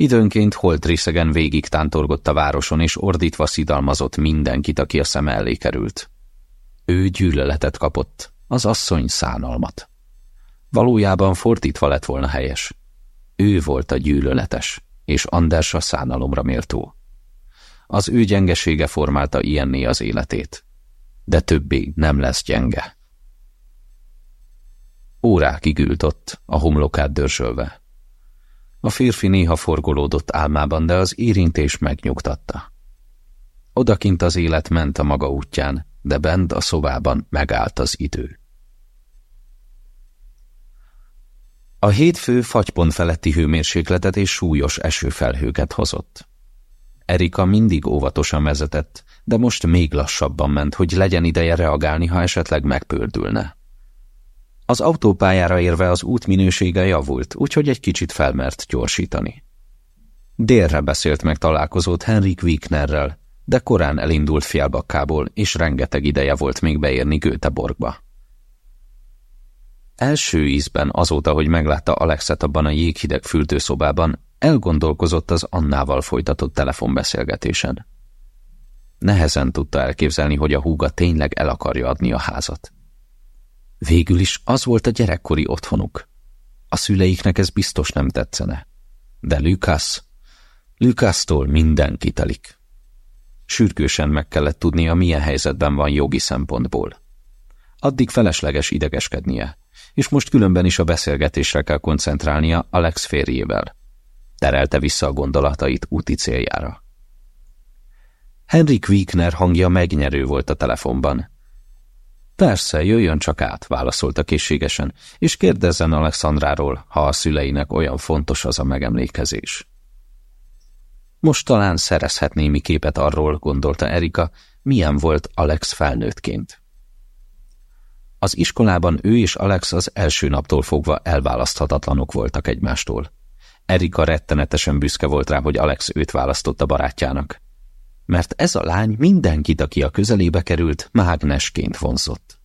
Időnként holtrészegen végig tántorgott a városon, és ordítva szidalmazott mindenkit, aki a szem elé került. Ő gyűlöletet kapott, az asszony szánalmat. Valójában fordítva lett volna helyes. Ő volt a gyűlöletes, és Anders a szánalomra méltó. Az ő gyengesége formálta ilyenné az életét. De többé nem lesz gyenge. Órákig ült ott, a homlokát dörzsölve. A férfi néha forgolódott álmában, de az érintés megnyugtatta. Odakint az élet ment a maga útján, de bent a szobában megállt az idő. A hétfő fagypont feletti hőmérsékletet és súlyos esőfelhőket hozott. Erika mindig óvatosan vezetett, de most még lassabban ment, hogy legyen ideje reagálni, ha esetleg megpördülne. Az autópályára érve az út minősége javult, úgyhogy egy kicsit felmert gyorsítani. Délre beszélt meg találkozót Henrik Wignerrel, de korán elindult Fjellbakkából, és rengeteg ideje volt még beérni Göteborgba. Első ízben azóta, hogy meglátta Alexet abban a jéghideg fürdőszobában, elgondolkozott az Annával folytatott telefonbeszélgetésen. Nehezen tudta elképzelni, hogy a húga tényleg el akarja adni a házat. Végül is az volt a gyerekkori otthonuk. A szüleiknek ez biztos nem tetszene. De Lukasz, Lukásztól minden kitelik. Sürgősen meg kellett tudnia, milyen helyzetben van jogi szempontból. Addig felesleges idegeskednie, és most különben is a beszélgetésre kell koncentrálnia Alex férjével. Terelte vissza a gondolatait úti céljára. Henrik Wigner hangja megnyerő volt a telefonban. Persze, jöjjön csak át, válaszolta készségesen, és kérdezzen Alexandráról, ha a szüleinek olyan fontos az a megemlékezés. Most talán szerezhet némi képet arról, gondolta Erika, milyen volt Alex felnőttként. Az iskolában ő és Alex az első naptól fogva elválaszthatatlanok voltak egymástól. Erika rettenetesen büszke volt rá, hogy Alex őt választotta barátjának. Mert ez a lány mindenkit, aki a közelébe került, mágnesként vonzott.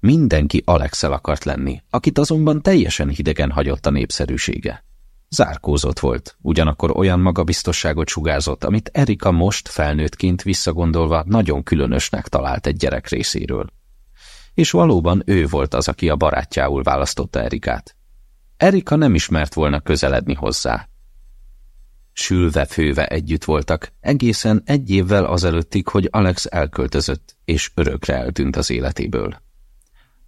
Mindenki Alexel akart lenni, akit azonban teljesen hidegen hagyott a népszerűsége. Zárkózott volt, ugyanakkor olyan magabiztosságot sugárzott, amit Erika most felnőttként visszagondolva nagyon különösnek talált egy gyerek részéről. És valóban ő volt az, aki a barátjául választotta Erikát. Erika nem ismert volna közeledni hozzá. Sülve-főve együtt voltak, egészen egy évvel azelőttig, hogy Alex elköltözött, és örökre eltűnt az életéből.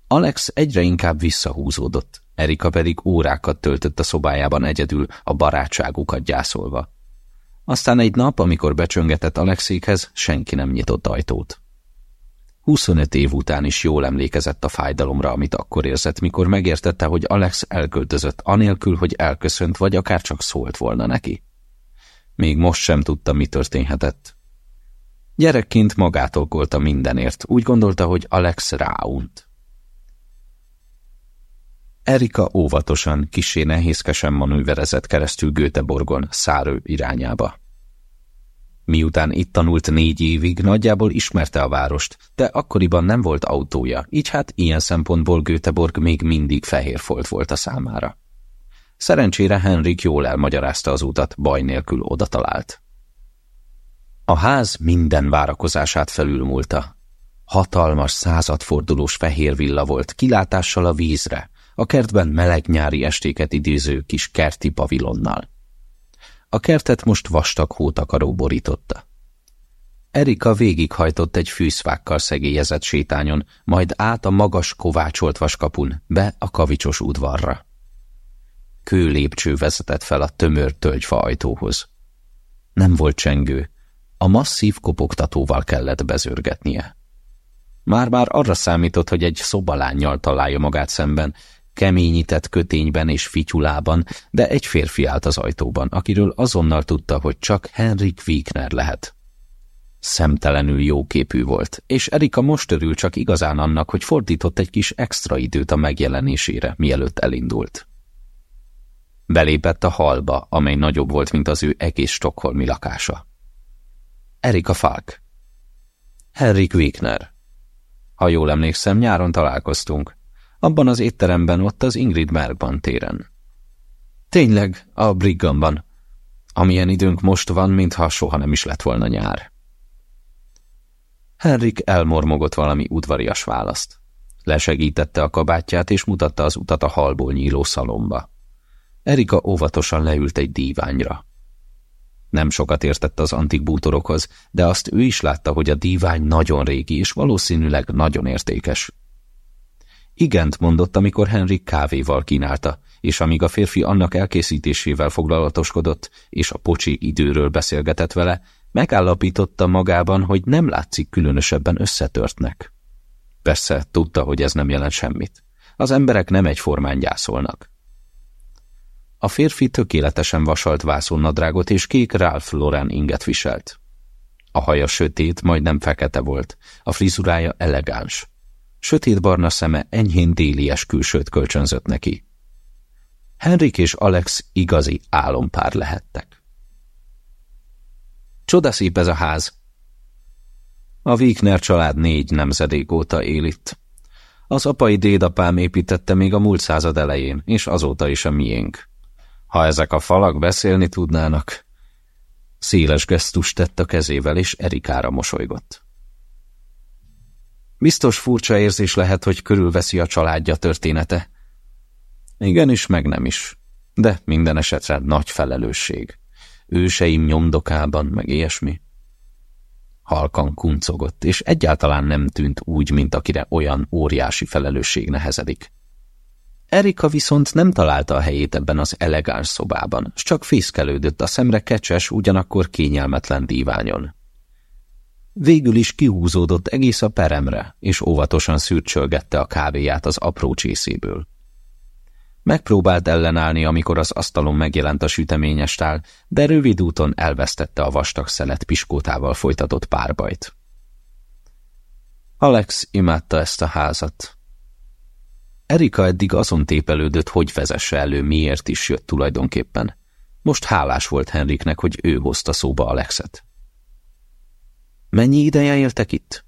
Alex egyre inkább visszahúzódott, Erika pedig órákat töltött a szobájában egyedül, a barátságukat gyászolva. Aztán egy nap, amikor becsöngetett Alexékhez, senki nem nyitott ajtót. 25 év után is jól emlékezett a fájdalomra, amit akkor érzett, mikor megértette, hogy Alex elköltözött, anélkül, hogy elköszönt, vagy akár csak szólt volna neki. Még most sem tudta, mi történhetett. Gyerekként magától kolta mindenért, úgy gondolta, hogy Alex ráunt. Erika óvatosan, kisé nehézkesen manőverezett keresztül Göteborgon, Szárő irányába. Miután itt tanult négy évig, nagyjából ismerte a várost, de akkoriban nem volt autója, így hát ilyen szempontból Göteborg még mindig fehér folt volt a számára. Szerencsére Henrik jól elmagyarázta az utat, baj nélkül oda talált. A ház minden várakozását felülmúlta. Hatalmas, századfordulós fehér villa volt, kilátással a vízre, a kertben meleg nyári estéket idéző kis kerti pavilonnal. A kertet most vastag hótakaró borította. Erika végighajtott egy fűszvákkal szegélyezett sétányon, majd át a magas kovácsolt vaskapun, be a kavicsos udvarra. Kő lépcső vezetett fel a tömör tölgyfa ajtóhoz. Nem volt csengő, a masszív kopogtatóval kellett bezörgetnie. Már-már arra számított, hogy egy szobalányjal találja magát szemben, keményített kötényben és fityulában, de egy férfi állt az ajtóban, akiről azonnal tudta, hogy csak Henrik Wigner lehet. Szemtelenül jóképű volt, és Erika most örül csak igazán annak, hogy fordított egy kis extra időt a megjelenésére, mielőtt elindult. Belépett a halba, amely nagyobb volt, mint az ő egész stokholmi lakása. Erika Falk. Henrik Wigner. Ha jól emlékszem, nyáron találkoztunk. Abban az étteremben ott az Ingrid Bergban téren. Tényleg, a Briggamban. Amilyen időnk most van, mintha soha nem is lett volna nyár. Henrik elmormogott valami udvarias választ. Lesegítette a kabátját, és mutatta az utat a halból nyíló szalomba. Erika óvatosan leült egy díványra. Nem sokat értett az antik bútorokhoz, de azt ő is látta, hogy a dívány nagyon régi és valószínűleg nagyon értékes. Igent mondott, amikor Henrik kávéval kínálta, és amíg a férfi annak elkészítésével foglalatoskodott, és a pocsi időről beszélgetett vele, megállapította magában, hogy nem látszik különösebben összetörtnek. Persze, tudta, hogy ez nem jelent semmit. Az emberek nem egyformán gyászolnak. A férfi tökéletesen vasalt vászonnadrágot és kék Ralph Lauren inget viselt. A haja sötét, majdnem fekete volt, a frizurája elegáns. Sötétbarna szeme enyhén délies külsőt kölcsönzött neki. Henrik és Alex igazi álompár lehettek. Csodaszép ez a ház. A Wigner család négy nemzedék óta él itt. Az apai dédapám építette még a múlt század elején, és azóta is a miénk. Ha ezek a falak beszélni tudnának... Széles gesztust tett a kezével, és Erikára mosolygott. Biztos furcsa érzés lehet, hogy körülveszi a családja története. Igenis, meg nem is. De minden esetre nagy felelősség. Őseim nyomdokában, meg ilyesmi. Halkan kuncogott, és egyáltalán nem tűnt úgy, mint akire olyan óriási felelősség nehezedik. Erika viszont nem találta a helyét ebben az elegáns szobában, s csak fészkelődött a szemre kecses, ugyanakkor kényelmetlen díványon. Végül is kihúzódott egész a peremre, és óvatosan szürcsölgette a kávéját az apró csészéből. Megpróbált ellenállni, amikor az asztalon megjelent a süteményes tál, de rövid úton elvesztette a vastag szelet piskótával folytatott párbajt. Alex imádta ezt a házat. Erika eddig azon tépelődött, hogy vezesse elő, miért is jött tulajdonképpen. Most hálás volt Henriknek, hogy ő hozta szóba Alexet. Mennyi ideje éltek itt?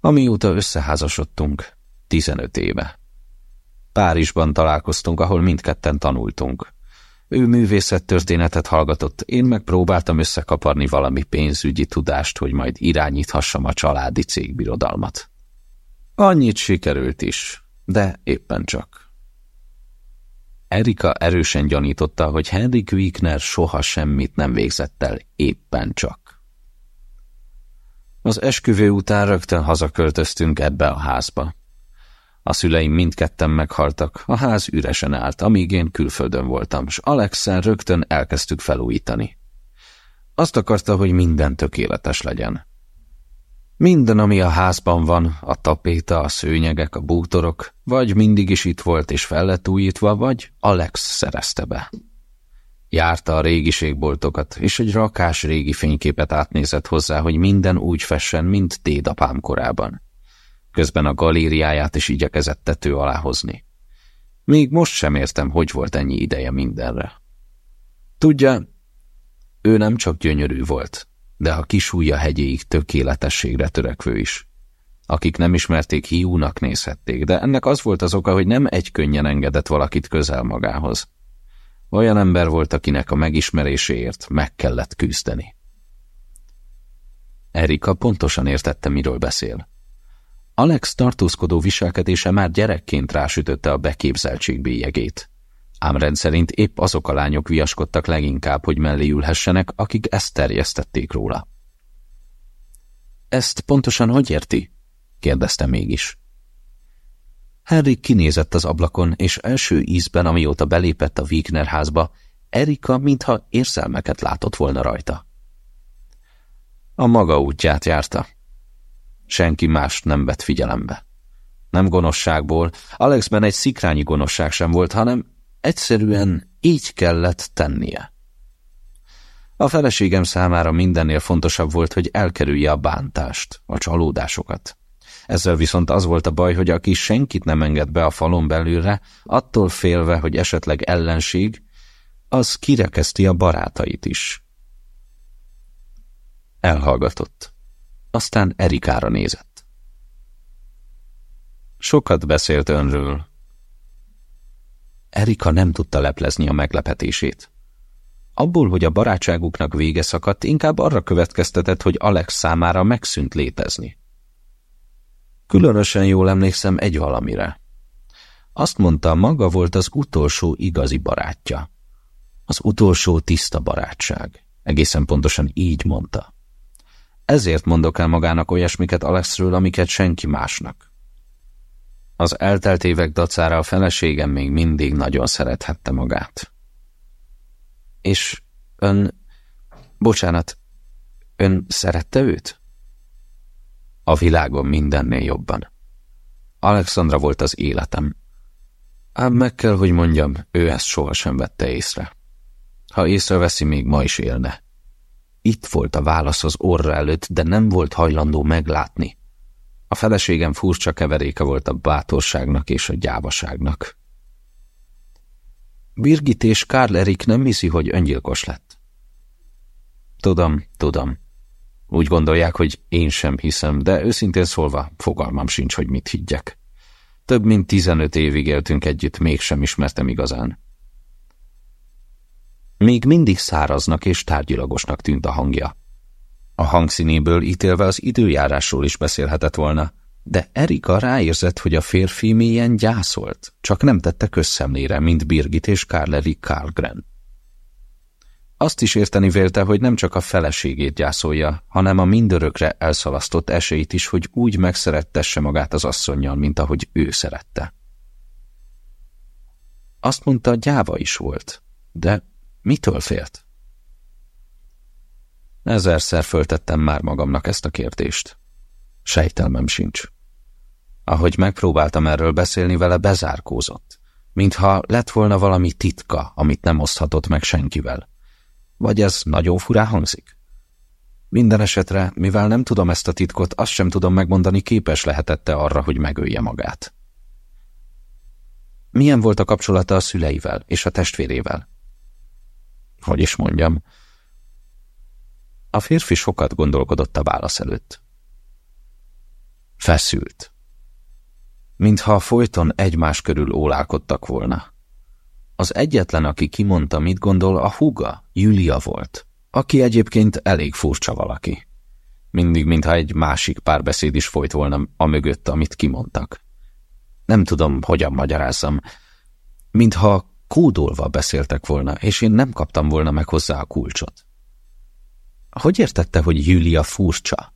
Amióta összeházasodtunk, tizenöt éve. Párizsban találkoztunk, ahol mindketten tanultunk. Ő művészettörténetet hallgatott, én megpróbáltam összekaparni valami pénzügyi tudást, hogy majd irányíthassam a családi cégbirodalmat. Annyit sikerült is, de éppen csak. Erika erősen gyanította, hogy Henrik Wigner soha semmit nem végzett el, éppen csak. Az esküvő után rögtön hazaköltöztünk ebbe a házba. A szüleim mindketten meghaltak, a ház üresen állt, amíg én külföldön voltam, s Alexen rögtön elkezdtük felújítani. Azt akarta, hogy minden tökéletes legyen. Minden, ami a házban van, a tapéta, a szőnyegek, a bútorok, vagy mindig is itt volt és fel lett újítva, vagy Alex szerezte be. Járta a régiségboltokat, és egy rakás régi fényképet átnézett hozzá, hogy minden úgy fessen, mint dédapám korában közben a galériáját is igyekezett tető alá hozni. Még most sem értem, hogy volt ennyi ideje mindenre. Tudja, ő nem csak gyönyörű volt, de a kisújja hegyéig tökéletességre törekvő is. Akik nem ismerték, hiúnak nézhették, de ennek az volt az oka, hogy nem egy könnyen engedett valakit közel magához. Olyan ember volt, akinek a megismeréséért meg kellett küzdeni. Erika pontosan értette, miről beszél. Alex tartózkodó viselkedése már gyerekként rásütötte a beképzeltség bélyegét. Ám rendszerint épp azok a lányok viaskodtak leginkább, hogy mellé ülhessenek, akik ezt terjesztették róla. Ezt pontosan hogy érti? kérdezte mégis. Harry kinézett az ablakon, és első ízben, amióta belépett a Wigner házba, Erika mintha érzelmeket látott volna rajta. A maga útját járta, Senki mást nem vett figyelembe. Nem gonoszságból, Alexben egy szikrányi gonoszság sem volt, hanem egyszerűen így kellett tennie. A feleségem számára mindennél fontosabb volt, hogy elkerülje a bántást, a csalódásokat. Ezzel viszont az volt a baj, hogy aki senkit nem enged be a falon belülre, attól félve, hogy esetleg ellenség, az kirekeszti a barátait is. Elhallgatott aztán Erikára nézett. Sokat beszélt önről. Erika nem tudta leplezni a meglepetését. Abból, hogy a barátságuknak vége szakadt, inkább arra következtetett, hogy Alex számára megszűnt létezni. Különösen jól emlékszem egy valamire. Azt mondta, maga volt az utolsó igazi barátja. Az utolsó tiszta barátság. Egészen pontosan így mondta. Ezért mondok el magának olyasmiket Alexről, amiket senki másnak. Az eltelt évek dacára a feleségem még mindig nagyon szerethette magát. És ön... Bocsánat, ön szerette őt? A világon mindennél jobban. Alexandra volt az életem. Ám meg kell, hogy mondjam, ő ezt sohasem vette észre. Ha észreveszi, még ma is élne. Itt volt a válasz az orra előtt, de nem volt hajlandó meglátni. A feleségem furcsa keveréke volt a bátorságnak és a gyávaságnak. Birgit és Karl Erik nem hiszi, hogy öngyilkos lett. Tudom, tudom. Úgy gondolják, hogy én sem hiszem, de őszintén szólva fogalmam sincs, hogy mit higgyek. Több mint tizenöt évig éltünk együtt, mégsem ismertem igazán. Még mindig száraznak és tárgyilagosnak tűnt a hangja. A hangszínéből ítélve az időjárásról is beszélhetett volna, de Erika ráérzett, hogy a férfi mélyen gyászolt, csak nem tette közszemlére, mint Birgit és Carlevi Karlgren. Azt is érteni vélte, hogy nem csak a feleségét gyászolja, hanem a mindörökre elszalasztott esélyt is, hogy úgy megszerettesse magát az asszonynal, mint ahogy ő szerette. Azt mondta, gyáva is volt, de mitől félt? Ezerszer föltettem már magamnak ezt a kérdést. Sejtelmem sincs. Ahogy megpróbáltam erről beszélni vele, bezárkózott, mintha lett volna valami titka, amit nem oszthatott meg senkivel. Vagy ez nagyon furá hangzik? Minden esetre, mivel nem tudom ezt a titkot, azt sem tudom megmondani, képes lehetette arra, hogy megölje magát. Milyen volt a kapcsolata a szüleivel és a testvérével? Hogy is mondjam. A férfi sokat gondolkodott a válasz előtt. Feszült. Mintha folyton egymás körül ólálkodtak volna. Az egyetlen, aki kimondta, mit gondol, a húga, Julia volt, aki egyébként elég furcsa valaki. Mindig, mintha egy másik párbeszéd is folyt volna a mögött, amit kimondtak. Nem tudom, hogyan magyarázzam. Mintha kódolva beszéltek volna, és én nem kaptam volna meg hozzá a kulcsot. Hogy értette, hogy Julia furcsa?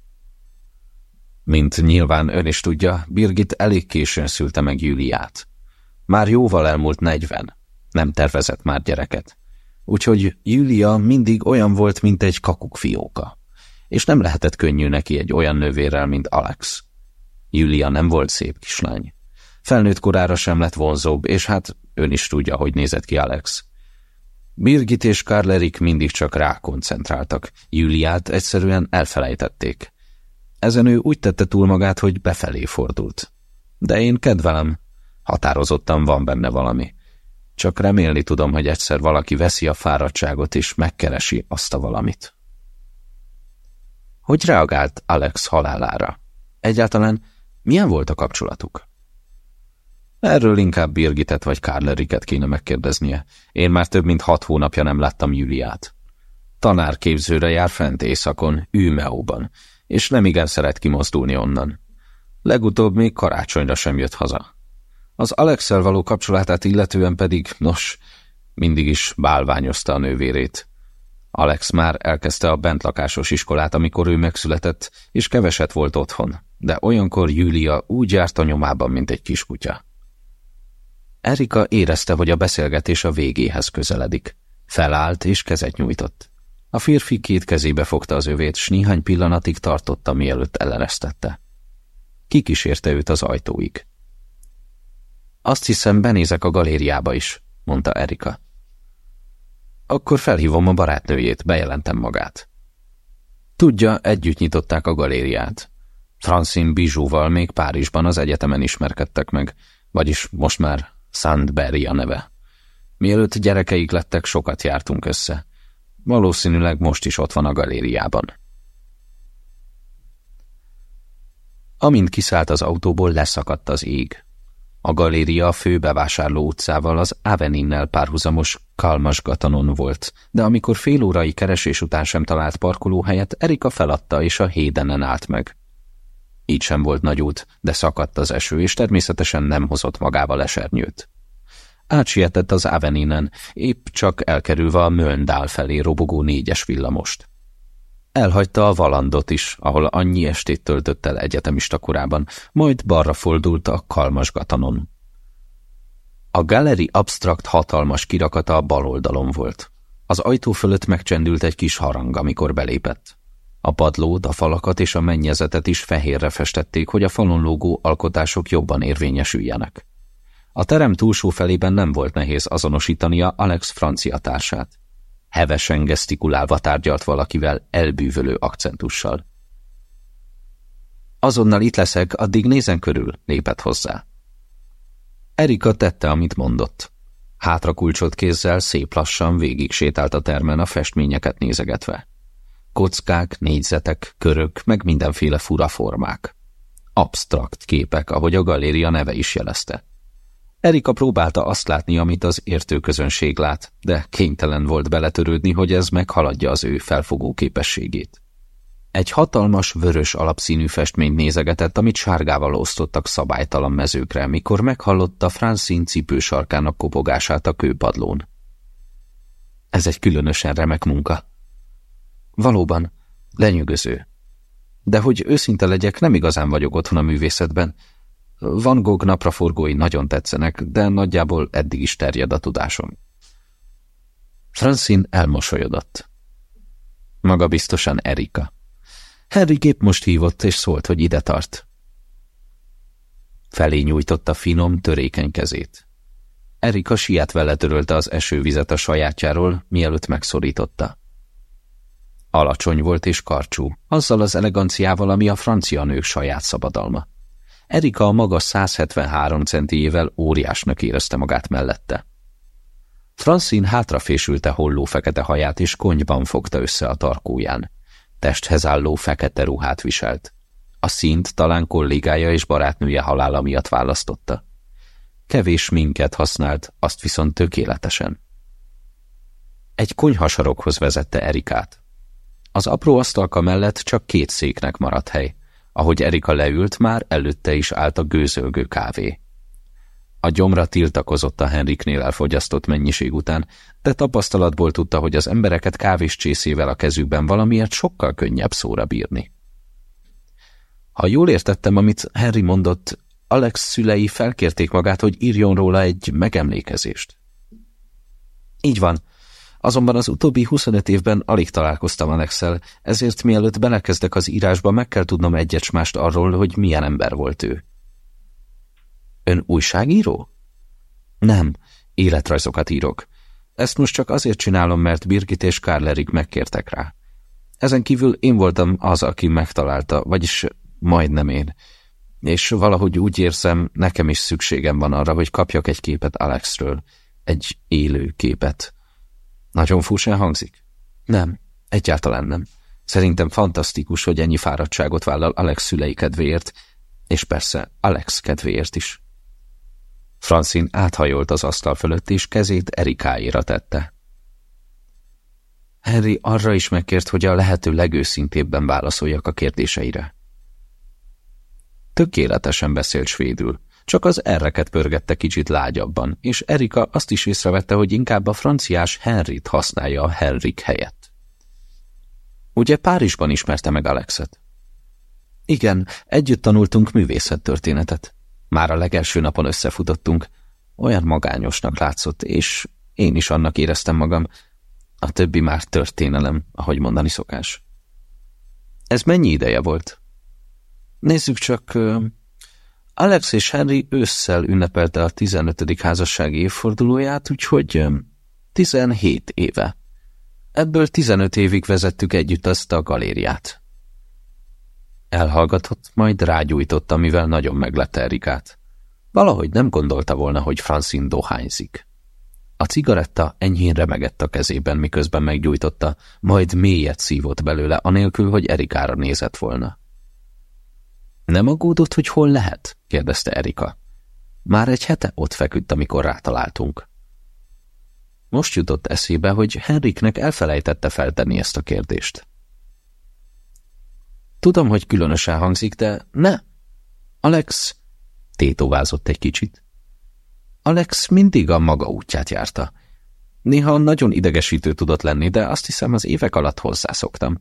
Mint nyilván ön is tudja, Birgit elég későn szülte meg Juliát. Már jóval elmúlt negyven, nem tervezett már gyereket. Úgyhogy Julia mindig olyan volt, mint egy kakukfióka. És nem lehetett könnyű neki egy olyan nővérrel, mint Alex. Julia nem volt szép kislány. Felnőtt korára sem lett vonzóbb, és hát ön is tudja, hogy nézett ki Alex. Birgit és Karlerik mindig csak rá koncentráltak, Juliát egyszerűen elfelejtették. Ezen ő úgy tette túl magát, hogy befelé fordult. De én kedvelem, határozottan van benne valami. Csak remélni tudom, hogy egyszer valaki veszi a fáradtságot és megkeresi azt a valamit. Hogy reagált Alex halálára? Egyáltalán milyen volt a kapcsolatuk? Erről inkább Birgitet vagy Kárleriket kéne megkérdeznie. Én már több mint hat hónapja nem láttam Juliát. Tanárképzőre jár fent éjszakon, Ümeóban, és nem igen szeret kimozdulni onnan. Legutóbb még karácsonyra sem jött haza. Az alex való kapcsolatát illetően pedig, nos, mindig is bálványozta a nővérét. Alex már elkezdte a bentlakásos iskolát, amikor ő megszületett, és keveset volt otthon, de olyankor Júlia úgy járt a nyomában, mint egy kiskutya. Erika érezte, hogy a beszélgetés a végéhez közeledik. Felállt és kezet nyújtott. A férfi két kezébe fogta az övét, s néhány pillanatig tartotta, mielőtt eleresztette. Kikísérte őt az ajtóig. Azt hiszem, benézek a galériába is, mondta Erika. Akkor felhívom a barátnőjét, bejelentem magát. Tudja, együtt nyitották a galériát. Francine Bizsúval még Párizsban az egyetemen ismerkedtek meg, vagyis most már Sandberry a neve. Mielőtt gyerekeik lettek, sokat jártunk össze. Valószínűleg most is ott van a galériában. Amint kiszállt az autóból, leszakadt az ég. A galéria a fő utcával az Aveninnel párhuzamos Kalmas gatanon volt, de amikor fél órai keresés után sem talált parkolóhelyet, Erika feladta és a hédenen állt meg. Így sem volt nagy út, de szakadt az eső, és természetesen nem hozott magával esernyőt. Átsietett az Aveninen, épp csak elkerülve a Mölndál felé robogó négyes villamost. Elhagyta a Valandot is, ahol annyi estét töltött el egyetemista korában, majd balra fordult a Kalmasgatanon. A galeri abstrakt hatalmas kirakata a bal oldalon volt. Az ajtó fölött megcsendült egy kis harang, amikor belépett. A padlót, a falakat és a mennyezetet is fehérre festették, hogy a falon lógó alkotások jobban érvényesüljenek. A terem túlsó felében nem volt nehéz azonosítania Alex francia társát. Hevesen gesztikulálva tárgyalt valakivel elbűvölő akcentussal. Azonnal itt leszek, addig nézen körül, lépett hozzá. Erika tette, amit mondott. Hátra kulcsolt kézzel szép lassan végig sétált a termen a festményeket nézegetve. Kockák, négyzetek, körök, meg mindenféle fura formák. Abstrakt képek, ahogy a galéria neve is jelezte. Erika próbálta azt látni, amit az értőközönség lát, de kénytelen volt beletörődni, hogy ez meghaladja az ő felfogó képességét. Egy hatalmas, vörös alapszínű festményt nézegetett, amit sárgával osztottak szabálytalan mezőkre, mikor meghallotta Francine cipősarkának kopogását a kőpadlón. Ez egy különösen remek munka. Valóban, lenyűgöző. De hogy őszinte legyek, nem igazán vagyok otthon a művészetben. Van Gogh napraforgói nagyon tetszenek, de nagyjából eddig is terjed a tudásom. Francine elmosolyodott. Maga biztosan Erika. Harry gép most hívott, és szólt, hogy ide tart. Felé nyújtotta finom, törékeny kezét. Erika siát vele törölte az esővizet a sajátjáról, mielőtt megszorította. Alacsony volt és karcsú, azzal az eleganciával, ami a francia nők saját szabadalma. Erika a maga 173 centiével óriásnak érezte magát mellette. Francine hátrafésülte holló fekete haját, és konyban fogta össze a tarkóján. Testhez álló fekete ruhát viselt. A színt talán kollégája és barátnője halála miatt választotta. Kevés minket használt, azt viszont tökéletesen. Egy konyhasarokhoz vezette Erikát. Az apró asztalka mellett csak két széknek maradt hely. Ahogy Erika leült, már előtte is állt a gőzölgő kávé. A gyomra tiltakozott a Henriknél elfogyasztott mennyiség után, de tapasztalatból tudta, hogy az embereket kávés csészével a kezükben valamiért sokkal könnyebb szóra bírni. Ha jól értettem, amit Henry mondott, Alex szülei felkérték magát, hogy írjon róla egy megemlékezést. Így van, azonban az utóbbi 25 évben alig találkoztam Alexel, ezért mielőtt belekezdek az írásba, meg kell tudnom egyet mást arról, hogy milyen ember volt ő. Ön újságíró? Nem, életrajzokat írok. Ezt most csak azért csinálom, mert Birgit és Kárlerik megkértek rá. Ezen kívül én voltam az, aki megtalálta, vagyis majdnem én. És valahogy úgy érzem, nekem is szükségem van arra, hogy kapjak egy képet Alexről. Egy élő képet. Nagyon fúsán hangzik? Nem, egyáltalán nem. Szerintem fantasztikus, hogy ennyi fáradtságot vállal Alex szülei kedvéért, és persze Alex kedvéért is. Francine áthajolt az asztal fölött, és kezét Erikáira tette. Harry arra is megkért, hogy a lehető legőszintébben válaszoljak a kérdéseire. Tökéletesen beszélt svédül, csak az erreket pörgette kicsit lágyabban, és Erika azt is észrevette, hogy inkább a franciás Henryt használja a Henrik helyett. Ugye Párizsban ismerte meg Alexet? Igen, együtt tanultunk művészettörténetet. Már a legelső napon összefutottunk. Olyan magányosnak látszott, és én is annak éreztem magam. A többi már történelem, ahogy mondani szokás. Ez mennyi ideje volt? Nézzük csak... Alex és Henry ősszel ünnepelte a 15. házassági évfordulóját, úgyhogy 17 éve. Ebből 15 évig vezettük együtt azt a galériát. Elhallgatott, majd rágyújtott, mivel nagyon meglepte Erikát. Valahogy nem gondolta volna, hogy Francine dohányzik. A cigaretta enyhén remegett a kezében, miközben meggyújtotta, majd mélyet szívott belőle, anélkül, hogy Erikára nézett volna. Nem aggódott, hogy hol lehet? kérdezte Erika. Már egy hete ott feküdt, amikor rátaláltunk. Most jutott eszébe, hogy Henriknek elfelejtette feltenni ezt a kérdést. Tudom, hogy különösen hangzik, de ne. Alex tétovázott egy kicsit. Alex mindig a maga útját járta. Néha nagyon idegesítő tudott lenni, de azt hiszem az évek alatt hozzászoktam.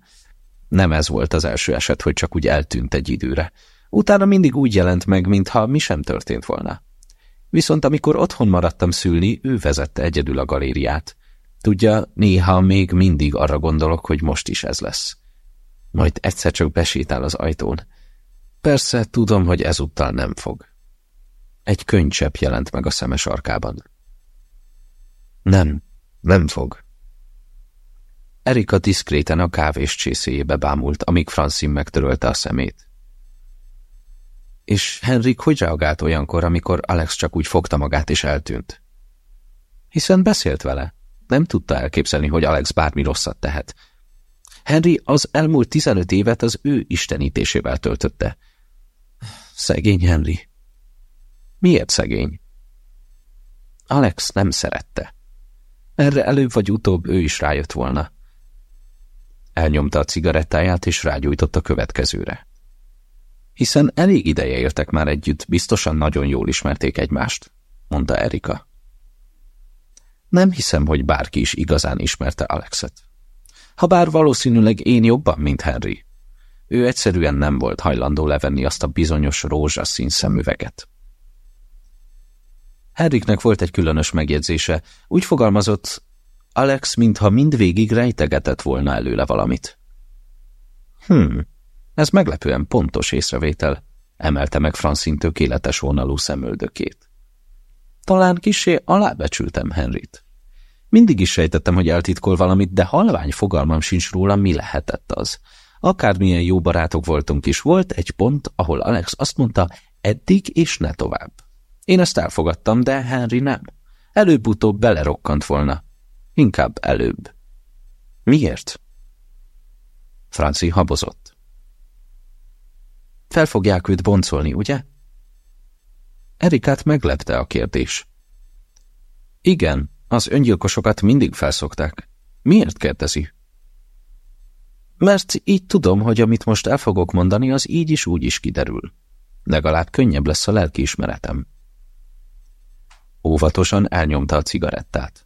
Nem ez volt az első eset, hogy csak úgy eltűnt egy időre. Utána mindig úgy jelent meg, mintha mi sem történt volna. Viszont amikor otthon maradtam szülni, ő vezette egyedül a galériát. Tudja, néha még mindig arra gondolok, hogy most is ez lesz majd egyszer csak besétál az ajtón. Persze, tudom, hogy ezúttal nem fog. Egy könycsepp jelent meg a szemes arkában. Nem, nem fog. Erika diszkréten a kávés csészéjébe bámult, amíg Francine megtörölte a szemét. És Henrik hogy reagált olyankor, amikor Alex csak úgy fogta magát és eltűnt? Hiszen beszélt vele. Nem tudta elképzelni, hogy Alex bármi rosszat tehet, Henry az elmúlt tizenöt évet az ő istenítésével töltötte. Szegény Henry. Miért szegény? Alex nem szerette. Erre előbb vagy utóbb ő is rájött volna. Elnyomta a cigarettáját, és rágyújtott a következőre. Hiszen elég ideje éltek már együtt, biztosan nagyon jól ismerték egymást, mondta Erika. Nem hiszem, hogy bárki is igazán ismerte Alexet. Habár valószínűleg én jobban, mint Henry. Ő egyszerűen nem volt hajlandó levenni azt a bizonyos rózsaszín szemüveget. Henriknek volt egy különös megjegyzése. Úgy fogalmazott, Alex mintha mindvégig rejtegetett volna előle valamit. Hm, ez meglepően pontos észrevétel, emelte meg Francine tökéletes vonalú szemöldökét. Talán kisé alábecsültem Henryt. Mindig is sejtettem, hogy eltitkol valamit, de halvány fogalmam sincs róla, mi lehetett az. Akármilyen jó barátok voltunk is, volt egy pont, ahol Alex azt mondta, eddig és ne tovább. Én ezt elfogadtam, de Henry nem. Előbb-utóbb belerokkant volna. Inkább előbb. Miért? Franci habozott. Fel fogják őt boncolni, ugye? Erikát meglepte a kérdés. Igen, az öngyilkosokat mindig felszokták. Miért kérdezi? Mert így tudom, hogy amit most el fogok mondani, az így is úgy is kiderül. Legalább könnyebb lesz a lelkiismeretem. Óvatosan elnyomta a cigarettát.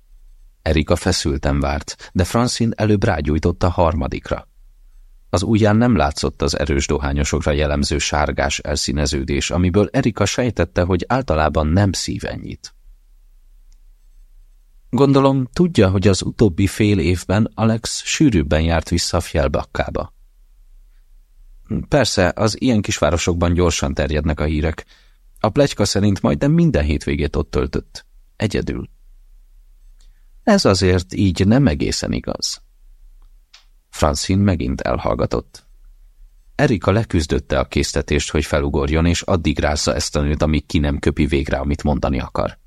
Erika feszülten várt, de Francine előbb rágyújtott a harmadikra. Az ujján nem látszott az erős dohányosokra jellemző sárgás elszíneződés, amiből Erika sejtette, hogy általában nem szív ennyit. Gondolom, tudja, hogy az utóbbi fél évben Alex sűrűbben járt vissza a fjellbakkába. Persze, az ilyen kisvárosokban gyorsan terjednek a hírek. A plegyka szerint majdnem minden hétvégét ott töltött. Egyedül. Ez azért így nem egészen igaz. Francine megint elhallgatott. Erika leküzdötte a késztetést, hogy felugorjon, és addig rázza ezt a nőt, amíg ki nem köpi végre, amit mondani akar.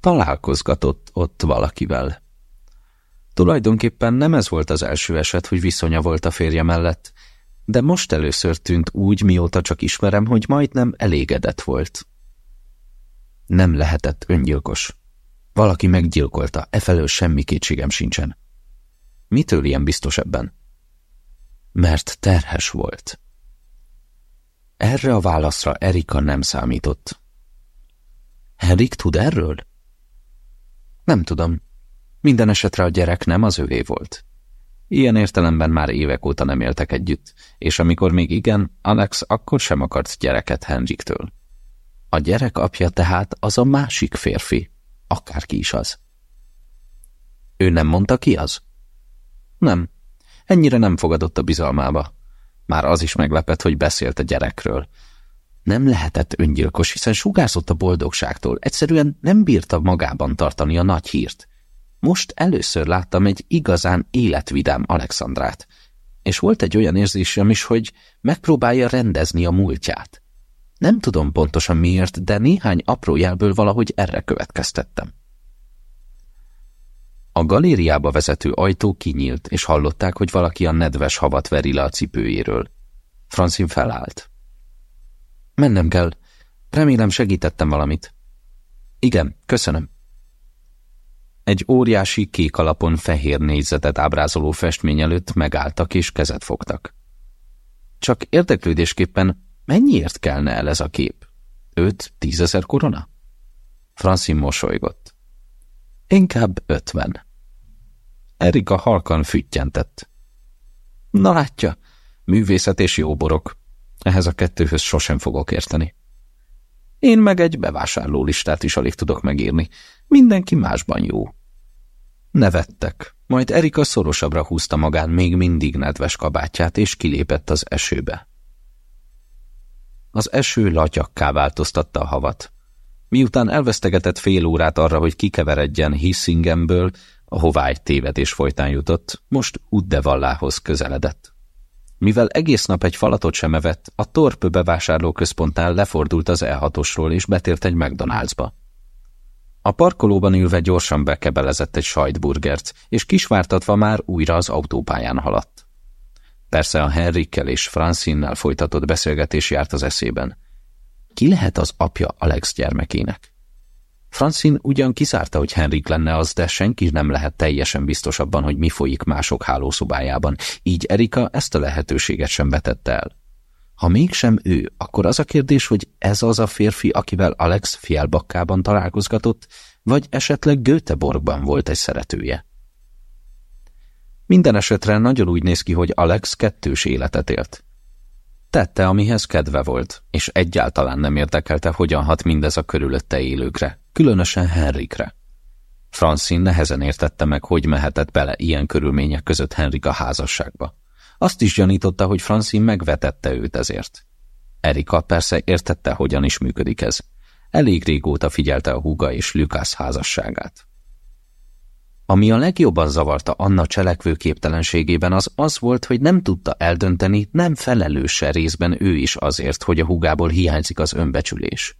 Találkozgatott ott valakivel. Tulajdonképpen nem ez volt az első eset, hogy viszonya volt a férje mellett, de most először tűnt úgy, mióta csak ismerem, hogy majdnem elégedett volt. Nem lehetett öngyilkos. Valaki meggyilkolta, efelől semmi kétségem sincsen. Mitől ilyen biztos ebben? Mert terhes volt. Erre a válaszra Erika nem számított. Henrik tud erről? Nem tudom. Minden esetre a gyerek nem az övé volt. Ilyen értelemben már évek óta nem éltek együtt, és amikor még igen, Alex akkor sem akart gyereket Henriktől. A gyerek apja tehát az a másik férfi, akárki is az. Ő nem mondta ki az? Nem, ennyire nem fogadott a bizalmába. Már az is meglepett, hogy beszélt a gyerekről. Nem lehetett öngyilkos, hiszen sugárzott a boldogságtól, egyszerűen nem bírta magában tartani a nagy hírt. Most először láttam egy igazán életvidám Alexandrát, és volt egy olyan érzésem is, hogy megpróbálja rendezni a múltját. Nem tudom pontosan miért, de néhány apró jelből valahogy erre következtettem. A galériába vezető ajtó kinyílt, és hallották, hogy valaki a nedves havat veri le a cipőjéről. Francin felállt. Mennem kell. Remélem segítettem valamit. Igen, köszönöm. Egy óriási kék alapon fehér négyzetet ábrázoló festmény előtt megálltak és kezet fogtak. Csak érdeklődésképpen mennyiért kelne el ez a kép? Öt, tízezer korona? Francin mosolygott. Inkább ötven. Erika halkan füttyentett. Na látja, művészet és jóborok. Ehhez a kettőhöz sosem fogok érteni. Én meg egy bevásárló listát is alig tudok megírni. Mindenki másban jó. Nevettek, majd Erika szorosabbra húzta magán még mindig nedves kabátját, és kilépett az esőbe. Az eső latyakká változtatta a havat. Miután elvesztegetett fél órát arra, hogy kikeveredjen Hissingemből, ahová egy tévedés folytán jutott, most Uddevallához közeledett. Mivel egész nap egy falatot sem evett, a Torp bevásárlóközpontnál lefordult az E6-osról és betért egy McDonald'sba. A parkolóban ülve gyorsan bekebelezett egy sajtburgert, és kisvártatva már újra az autópályán haladt. Persze a Henrikkel és Francinnel folytatott beszélgetés járt az eszében. Ki lehet az apja Alex gyermekének? Francine ugyan kiszárta, hogy Henrik lenne az, de senki nem lehet teljesen biztos abban, hogy mi folyik mások hálószobájában, így Erika ezt a lehetőséget sem vetette el. Ha mégsem ő, akkor az a kérdés, hogy ez az a férfi, akivel Alex fielbakkában találkozgatott, vagy esetleg Göteborgban volt egy szeretője. Minden esetre nagyon úgy néz ki, hogy Alex kettős életet élt. Tette, amihez kedve volt, és egyáltalán nem érdekelte, hogyan hat mindez a körülötte élőkre, különösen Henrikre. Francine nehezen értette meg, hogy mehetett bele ilyen körülmények között Henrik a házasságba. Azt is gyanította, hogy Francine megvetette őt ezért. Erika persze értette, hogyan is működik ez. Elég régóta figyelte a húga és Lukász házasságát. Ami a legjobban zavarta Anna cselekvő képtelenségében az az volt, hogy nem tudta eldönteni, nem felelőse részben ő is azért, hogy a húgából hiányzik az önbecsülés.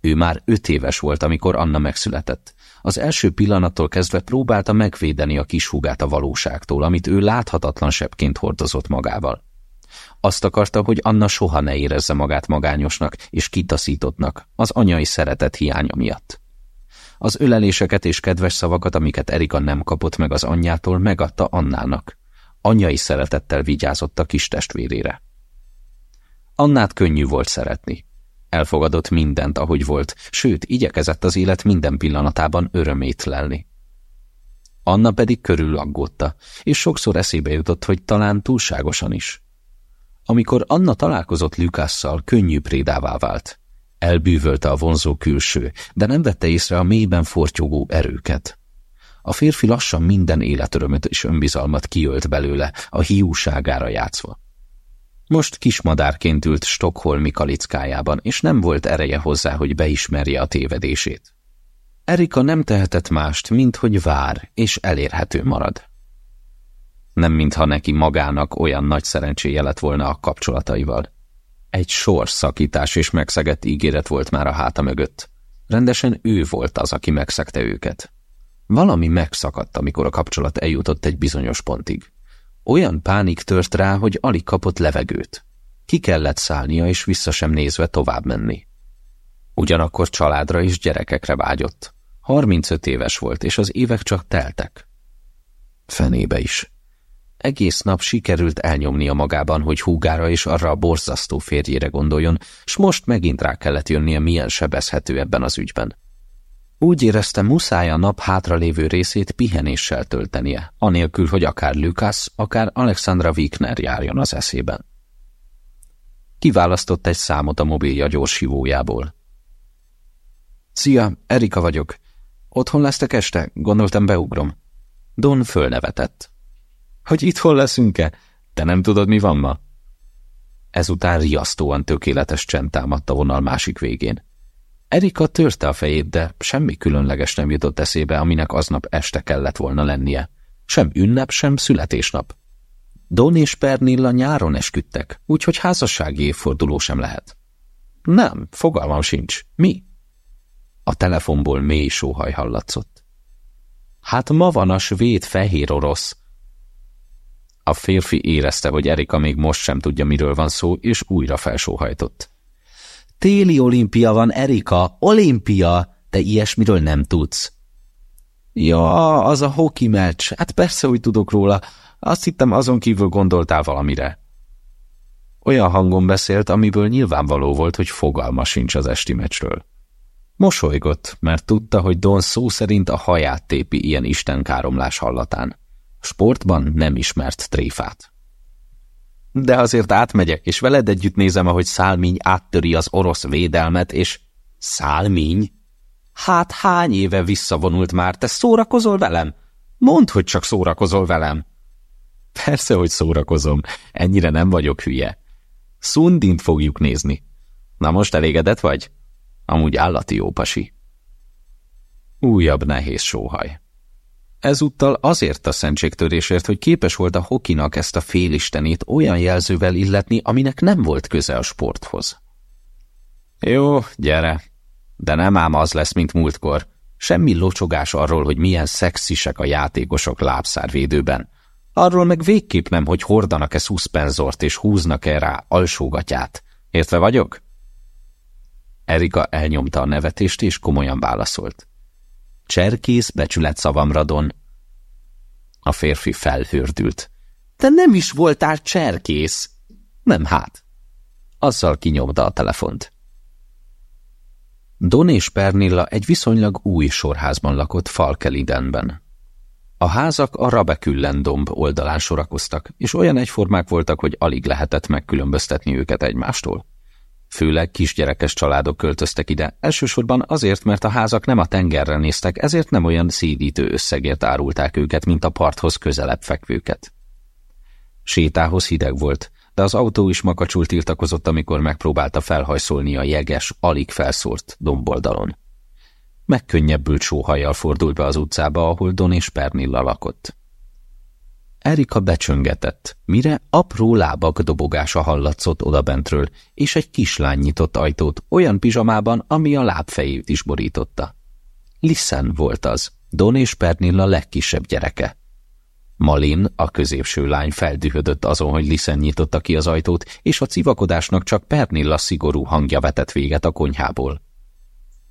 Ő már öt éves volt, amikor Anna megszületett. Az első pillanattól kezdve próbálta megvédeni a kis húgát a valóságtól, amit ő láthatatlan sebként hordozott magával. Azt akarta, hogy Anna soha ne érezze magát magányosnak és kitaszítottnak az anyai szeretet hiánya miatt. Az öleléseket és kedves szavakat, amiket Erika nem kapott meg az anyjától, megadta Annának. Anyai szeretettel vigyázott a kis testvérére. Annát könnyű volt szeretni. Elfogadott mindent, ahogy volt, sőt, igyekezett az élet minden pillanatában örömét lelni. Anna pedig körül aggódta, és sokszor eszébe jutott, hogy talán túlságosan is. Amikor Anna találkozott Lukásszal, könnyű prédává vált. Elbűvölte a vonzó külső, de nem vette észre a mélyben fortyogó erőket. A férfi lassan minden életörömöt és önbizalmat kiölt belőle, a hiúságára játszva. Most kismadárként ült Stockholmi kalickájában, és nem volt ereje hozzá, hogy beismerje a tévedését. Erika nem tehetett mást, mint hogy vár, és elérhető marad. Nem mintha neki magának olyan nagy szerencséje lett volna a kapcsolataival. Egy sorszakítás és megszegett ígéret volt már a háta mögött. Rendesen ő volt az, aki megszegte őket. Valami megszakadt, amikor a kapcsolat eljutott egy bizonyos pontig. Olyan pánik tört rá, hogy alig kapott levegőt. Ki kellett szállnia, és vissza sem nézve tovább menni. Ugyanakkor családra és gyerekekre vágyott. 35 éves volt, és az évek csak teltek. Fenébe is. Egész nap sikerült elnyomnia magában, hogy húgára és arra a borzasztó férjére gondoljon, s most megint rá kellett jönnie, milyen sebezhető ebben az ügyben. Úgy érezte, muszáj a nap hátralévő részét pihenéssel töltenie, anélkül, hogy akár Lukasz, akár Alexandra Wigner járjon az eszében. Kiválasztott egy számot a mobilja gyorshívójából. Szia, Erika vagyok. Otthon lesztek este? Gondoltam beugrom. Don fölnevetett. Hogy itthon leszünk-e? Te nem tudod, mi van ma? Ezután riasztóan tökéletes csend támadt a vonal másik végén. Erika törte a fejét, de semmi különleges nem jutott eszébe, aminek aznap este kellett volna lennie. Sem ünnep, sem születésnap. Don és Pernilla nyáron esküdtek, úgyhogy házassági évforduló sem lehet. Nem, fogalmam sincs. Mi? A telefonból mély sóhaj hallatszott. Hát ma van a svéd fehér orosz. A férfi érezte, hogy Erika még most sem tudja, miről van szó, és újra felsóhajtott. Téli olimpia van, Erika, olimpia, te ilyesmiről nem tudsz. Ja, az a hoki meccs, hát persze, hogy tudok róla, azt hittem azon kívül gondoltál valamire. Olyan hangon beszélt, amiből nyilvánvaló volt, hogy fogalma sincs az esti meccsről. Mosolygott, mert tudta, hogy Don szó szerint a haját tépi ilyen istenkáromlás hallatán. Sportban nem ismert tréfát. De azért átmegyek, és veled együtt nézem, ahogy Szálmíny áttöri az orosz védelmet, és... Szálmíny? Hát hány éve visszavonult már, te szórakozol velem? Mondd, hogy csak szórakozol velem. Persze, hogy szórakozom, ennyire nem vagyok hülye. Szundint fogjuk nézni. Na most elégedett vagy? Amúgy állati jó. Újabb nehéz sóhaj. Ezúttal azért a szentségtörésért, hogy képes volt a hokinak ezt a félistenét olyan jelzővel illetni, aminek nem volt köze a sporthoz. Jó, gyere, de nem ám az lesz, mint múltkor. Semmi locsogás arról, hogy milyen szexisek a játékosok lábszárvédőben. Arról meg végképp nem, hogy hordanak-e szuszpenzort és húznak-e rá alsógatját. Értve vagyok? Erika elnyomta a nevetést és komolyan válaszolt. Cserkész becsület szavamra, Don. A férfi felhördült. Te nem is voltál cserkész. Nem hát. Azzal kinyomta a telefont. Don és Pernilla egy viszonylag új sorházban lakott Falkelidenben. A házak a Rabeküllen domb oldalán sorakoztak, és olyan egyformák voltak, hogy alig lehetett megkülönböztetni őket egymástól. Főleg kisgyerekes családok költöztek ide, elsősorban azért, mert a házak nem a tengerre néztek, ezért nem olyan szédítő összegért árulták őket, mint a parthoz közelebb fekvőket. Sétához hideg volt, de az autó is makacsul tiltakozott, amikor megpróbálta felhajszolni a jeges, alig felszórt domboldalon. Megkönnyebbült sóhajjal fordult be az utcába, ahol Don és Pernilla lakott. Erika becsöngetett, mire apró lábak dobogása hallatszott odabentről, és egy kislány nyitott ajtót, olyan pizsamában, ami a lábfejét is borította. Lissen volt az, Don és Pernilla legkisebb gyereke. Malin, a középső lány feldühödött azon, hogy Lissen nyitotta ki az ajtót, és a civakodásnak csak Pernilla szigorú hangja vetett véget a konyhából.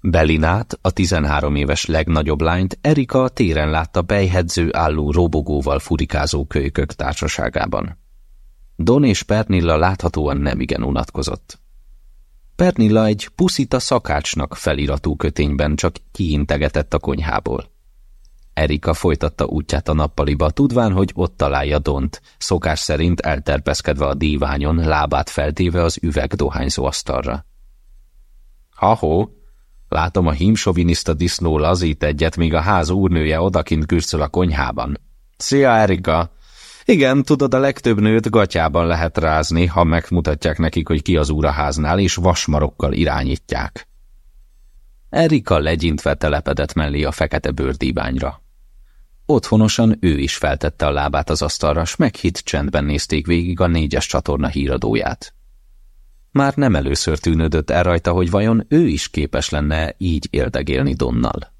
Belinát, a 13 éves legnagyobb lányt Erika a téren látta bejhedző álló robogóval furikázó kölykök társaságában. Don és Pernilla láthatóan nemigen unatkozott. Pernilla egy puszita szakácsnak feliratú kötényben csak kiintegetett a konyhából. Erika folytatta útját a nappaliba, tudván, hogy ott találja Dont, szokás szerint elterpeszkedve a díványon, lábát feltéve az üveg dohányzó asztalra. Ha-ho, látom a hímsoviniszta disznó lazít egyet, míg a ház úrnője odakint kürcöl a konyhában. Szia, Erika! Igen, tudod, a legtöbb nőt gatyában lehet rázni, ha megmutatják nekik, hogy ki az úr a háznál, és vasmarokkal irányítják. Erika legyintve telepedett mellé a fekete bőrdíványra. Otthonosan ő is feltette a lábát az asztalra, s meghitt csendben nézték végig a négyes csatorna híradóját. Már nem először tűnődött el rajta, hogy vajon ő is képes lenne így éldegélni Donnal.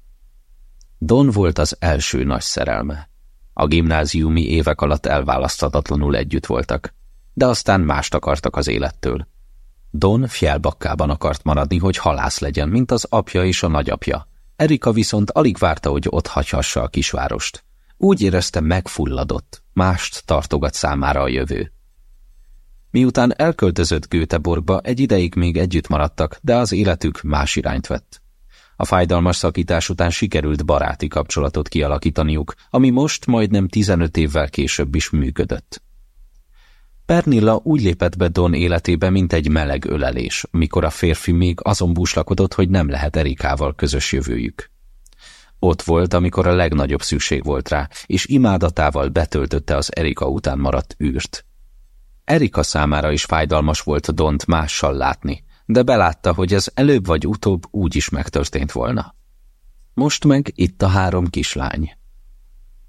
Don volt az első nagy szerelme. A gimnáziumi évek alatt elválaszthatatlanul együtt voltak, de aztán mást akartak az élettől. Don fjellbakkában akart maradni, hogy halász legyen, mint az apja és a nagyapja, Erika viszont alig várta, hogy ott hagyhassa a kisvárost. Úgy érezte megfulladott, mást tartogat számára a jövő. Miután elköltözött Göteborgba, egy ideig még együtt maradtak, de az életük más irányt vett. A fájdalmas szakítás után sikerült baráti kapcsolatot kialakítaniuk, ami most majdnem 15 évvel később is működött. Pernilla úgy lépett be Don életébe, mint egy meleg ölelés, mikor a férfi még azon búslakodott, hogy nem lehet Erikával közös jövőjük. Ott volt, amikor a legnagyobb szükség volt rá, és imádatával betöltötte az Erika után maradt űrt. Erika számára is fájdalmas volt Dont mással látni, de belátta, hogy ez előbb vagy utóbb úgy is megtörtént volna. Most meg itt a három kislány.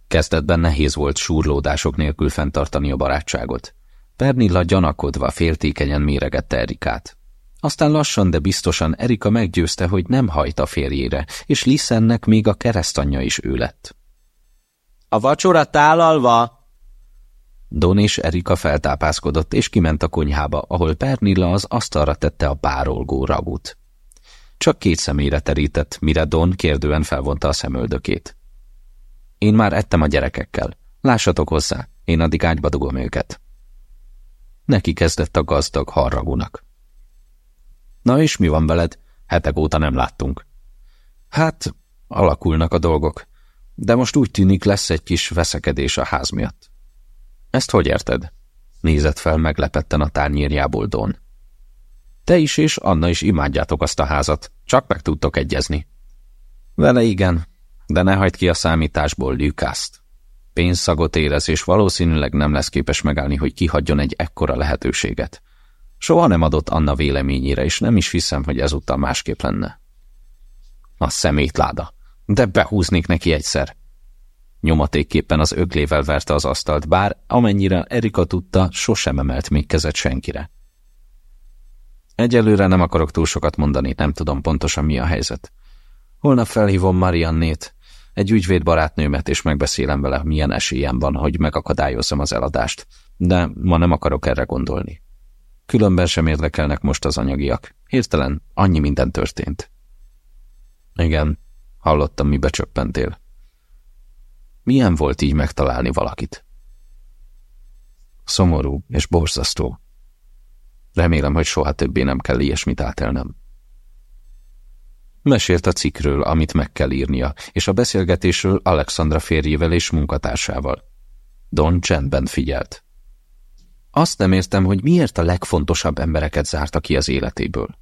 Kezdetben nehéz volt súrlódások nélkül fenntartani a barátságot. Pernilla gyanakodva féltékenyen méregette Erikát. Aztán lassan, de biztosan Erika meggyőzte, hogy nem hajt a férjére, és Liszennek még a keresztanyja is ő lett. A vacsora tálalva! Don és Erika feltápászkodott, és kiment a konyhába, ahol Pernilla az asztalra tette a párolgó ragut. Csak két személyre terített, mire Don kérdően felvonta a szemöldökét. Én már ettem a gyerekekkel. Lássatok hozzá, én addig ágyba dugom őket. Neki kezdett a gazdag harragúnak. Na és mi van veled? Hetek óta nem láttunk. Hát, alakulnak a dolgok, de most úgy tűnik lesz egy kis veszekedés a ház miatt. Ezt hogy érted? Nézett fel meglepetten a tárnyírjából Don. Te is és Anna is imádjátok azt a házat, csak meg tudtok egyezni. Vele igen, de ne hagyd ki a számításból Lükászt. Pénzszagot érez, és valószínűleg nem lesz képes megállni, hogy kihagyjon egy ekkora lehetőséget. Soha nem adott Anna véleményére, és nem is hiszem, hogy ezúttal másképp lenne. A szemétláda. De behúznék neki egyszer. Nyomatékképpen az öglével verte az asztalt, bár amennyire Erika tudta, sosem emelt még kezet senkire. Egyelőre nem akarok túl sokat mondani, nem tudom pontosan mi a helyzet. Holnap felhívom Mariannét, egy ügyvéd barátnőmet, és megbeszélem vele, milyen esélyem van, hogy megakadályozzam az eladást, de ma nem akarok erre gondolni. Különben sem érdekelnek most az anyagiak. Hirtelen annyi minden történt. Igen, hallottam, mi becsöppentél. Milyen volt így megtalálni valakit? Szomorú és borzasztó. Remélem, hogy soha többé nem kell ilyesmit átelnem. Mesélt a cikkről, amit meg kell írnia, és a beszélgetésről Alexandra férjével és munkatársával. Don csendben figyelt. Azt nem értem, hogy miért a legfontosabb embereket zárta ki az életéből.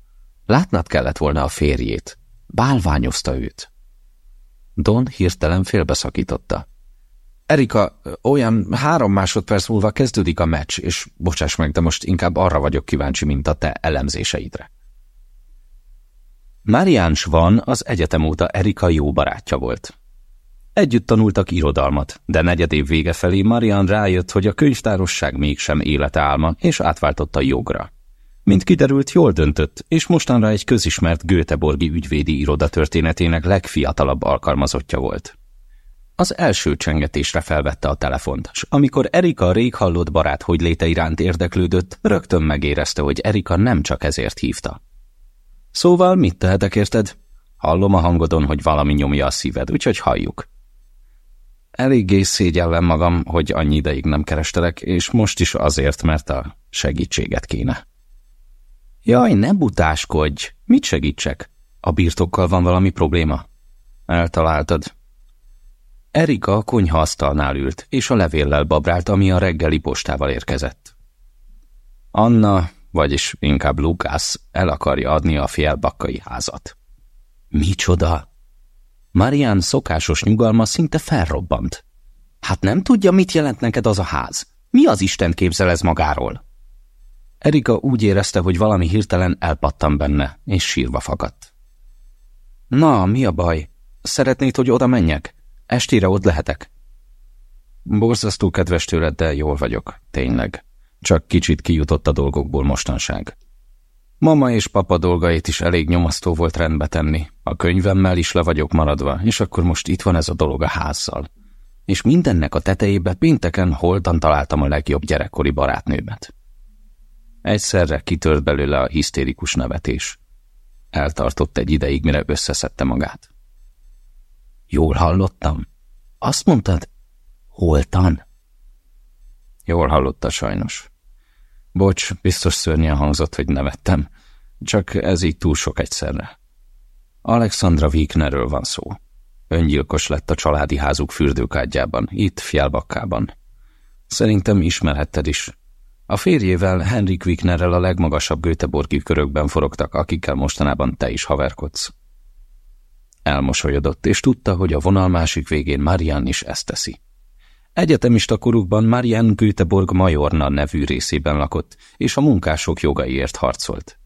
Látnad kellett volna a férjét. Bálványozta őt. Don hirtelen félbeszakította. Erika, olyan három másodperc múlva kezdődik a meccs, és bocsáss meg, de most inkább arra vagyok kíváncsi, mint a te elemzéseidre. Marian van az egyetem óta Erika jó barátja volt. Együtt tanultak irodalmat, de negyed év vége felé Marian rájött, hogy a könyvtárosság mégsem életálma, és átváltotta jogra. Mint kiderült, jól döntött, és mostanra egy közismert Göteborgi ügyvédi iroda történetének legfiatalabb alkalmazottja volt. Az első csengetésre felvette a telefont, s amikor Erika rég hallott barát hogy léte iránt érdeklődött, rögtön megérezte, hogy Erika nem csak ezért hívta. Szóval mit tehetek érted? Hallom a hangodon, hogy valami nyomja a szíved, úgyhogy halljuk. Eléggé szégyellem magam, hogy annyi ideig nem kerestelek, és most is azért, mert a segítséget kéne. Jaj, ne butáskodj! Mit segítsek? A birtokkal van valami probléma? Eltaláltad. Erika a konyha asztalnál ült, és a levéllel babrált, ami a reggeli postával érkezett. Anna, vagyis inkább Lukász el akarja adni a félbakkai házat. Micsoda? Marian szokásos nyugalma szinte felrobbant. Hát nem tudja, mit jelent neked az a ház? Mi az Isten képzel ez magáról? Erika úgy érezte, hogy valami hirtelen elpattan benne, és sírva fakadt. Na, mi a baj? Szeretnéd, hogy oda menjek? Estére ott lehetek. Borzasztó kedves tőled, de jól vagyok, tényleg. Csak kicsit kijutott a dolgokból mostanság. Mama és papa dolgait is elég nyomasztó volt rendbe tenni. A könyvemmel is le vagyok maradva, és akkor most itt van ez a dolog a házzal. És mindennek a tetejébe pénteken holtan találtam a legjobb gyerekkori barátnőmet. Egyszerre kitört belőle a hisztérikus nevetés. Eltartott egy ideig, mire összeszedte magát. Jól hallottam? Azt mondtad? Holtan? Jól hallotta sajnos. Bocs, biztos szörnyen hangzott, hogy nevettem. Csak ez így túl sok egyszerre. Alexandra Wignerről van szó. Öngyilkos lett a családi házuk fürdőkádjában, itt Fjellbakkában. Szerintem ismerhetted is. A férjével, Henrik Wignerrel a legmagasabb Göteborgi körökben forogtak, akikkel mostanában te is haverkodsz. Elmosolyodott, és tudta, hogy a vonal másik végén Marian is ezt teszi. Egyetemista korukban Marian Göteborg Majorna nevű részében lakott, és a munkások jogaiért harcolt.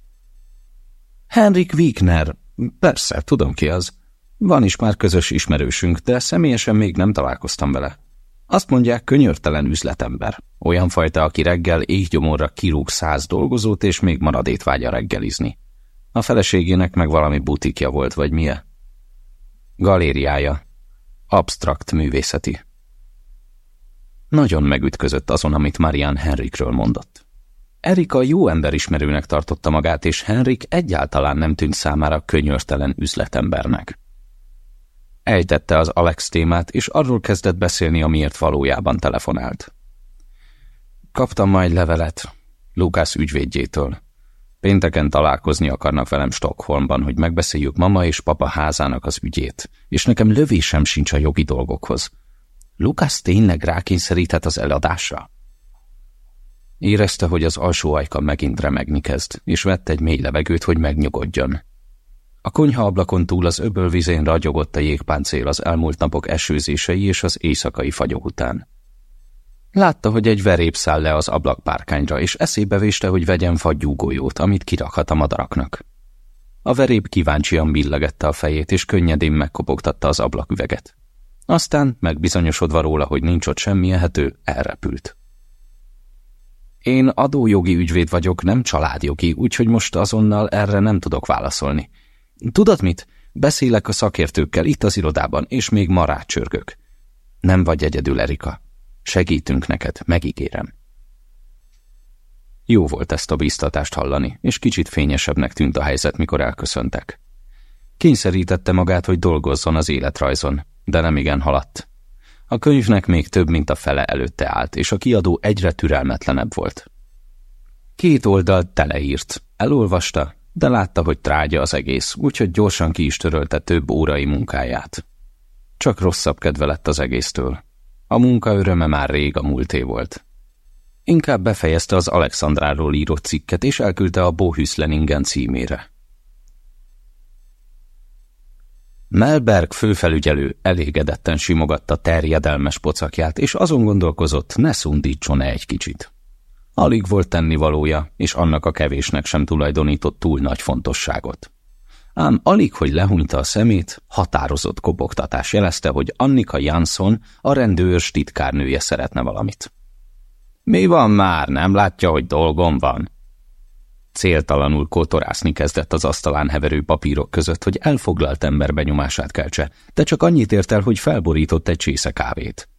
Henrik Wigner, persze, tudom ki az. Van is már közös ismerősünk, de személyesen még nem találkoztam vele. Azt mondják, könyörtelen üzletember. Olyan fajta, aki reggel éggyomorra kirúg száz dolgozót, és még maradét vágya reggelizni. A feleségének meg valami butikja volt, vagy milyen? Galériája. Abstrakt művészeti. Nagyon megütközött azon, amit Marian Henrikről mondott. Erika jó emberismerőnek tartotta magát, és Henrik egyáltalán nem tűnt számára könyörtelen üzletembernek. Ejtette az Alex témát, és arról kezdett beszélni, amiért valójában telefonált. Kaptam majd levelet, Lukász ügyvédjétől. Pénteken találkozni akarnak velem Stockholmban, hogy megbeszéljük mama és papa házának az ügyét, és nekem lövésem sincs a jogi dolgokhoz. Lukász tényleg rákényszeríthet az eladásra? Érezte, hogy az alsó ajka megint remegni kezd, és vett egy mély levegőt, hogy megnyugodjon. A konyha ablakon túl az öbölvizén ragyogott a jégpáncél az elmúlt napok esőzései és az éjszakai fagyok után. Látta, hogy egy verép száll le az ablakpárkányra, és eszébe véste, hogy vegyen fagyúgójót, amit kirakhat a madaraknak. A verép kíváncsian billegette a fejét, és könnyedén megkopogtatta az ablaküveget. Aztán, megbizonyosodva róla, hogy nincs ott semmi ehető, elrepült. Én adójogi ügyvéd vagyok, nem családjogi, úgyhogy most azonnal erre nem tudok válaszolni. Tudod mit? Beszélek a szakértőkkel itt az irodában, és még ma rácsörgök. Nem vagy egyedül, Erika. Segítünk neked, megígérem. Jó volt ezt a bíztatást hallani, és kicsit fényesebbnek tűnt a helyzet, mikor elköszöntek. Kényszerítette magát, hogy dolgozzon az életrajzon, de nem igen haladt. A könyvnek még több, mint a fele előtte állt, és a kiadó egyre türelmetlenebb volt. Két oldalt teleírt, elolvasta, de látta, hogy trágya az egész, úgyhogy gyorsan ki is törölte több órai munkáját. Csak rosszabb kedve lett az egésztől. A munka öröme már rég a múlté volt. Inkább befejezte az Alexandráról írott cikket, és elküldte a Bohüszleningen címére. Melberg főfelügyelő elégedetten simogatta terjedelmes pocakját, és azon gondolkozott, ne szundítson-e egy kicsit. Alig volt tennivalója, és annak a kevésnek sem tulajdonított túl nagy fontosságot. Ám alig, hogy lehúnyta a szemét, határozott kobogtatás jelezte, hogy Annika Jansson, a rendőrs titkárnője szeretne valamit. Mi van már, nem látja, hogy dolgom van? Céltalanul kotorászni kezdett az asztalán heverő papírok között, hogy elfoglalt ember benyomását keltse, de csak annyit ért el, hogy felborított egy csésze kávét.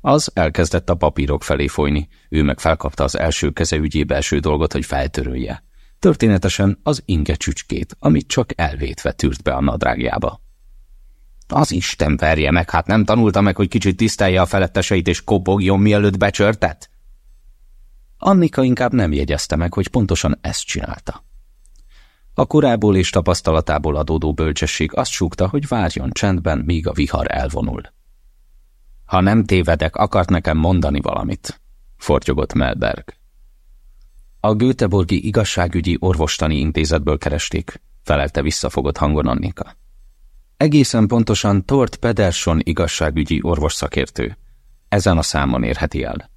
Az elkezdett a papírok felé folyni, ő meg felkapta az első keze ügyébe eső dolgot, hogy feltörölje. Történetesen az inge csücskét, amit csak elvétve tűrt be a nadrágjába. Az Isten verje meg, hát nem tanulta meg, hogy kicsit tisztelje a feletteseit és kopogjon, mielőtt becsörtet? Annika inkább nem jegyezte meg, hogy pontosan ezt csinálta. A korából és tapasztalatából adódó bölcsesség azt súgta, hogy várjon csendben, míg a vihar elvonul. Ha nem tévedek, akart nekem mondani valamit, fortyogott Melberg. A Göteborgi igazságügyi orvostani intézetből keresték, felelte visszafogott hangon Annika. Egészen pontosan Tort Pederson igazságügyi orvosszakértő. Ezen a számon érheti el.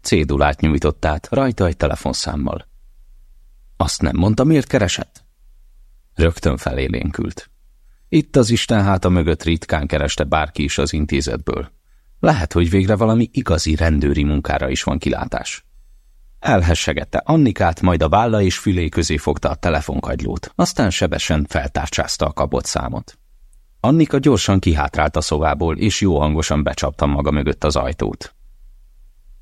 Cédulát nyújtott át, rajta egy telefonszámmal. Azt nem mondta, miért keresett? Rögtön felélénkült. Itt az Isten háta mögött ritkán kereste bárki is az intézetből. Lehet, hogy végre valami igazi rendőri munkára is van kilátás. Elhessegette Annikát, majd a válla és fülé közé fogta a telefonkagylót, aztán sebesen feltárcsázta a kapott számot. Annika gyorsan kihátrált a szobából, és jó hangosan becsapta maga mögött az ajtót.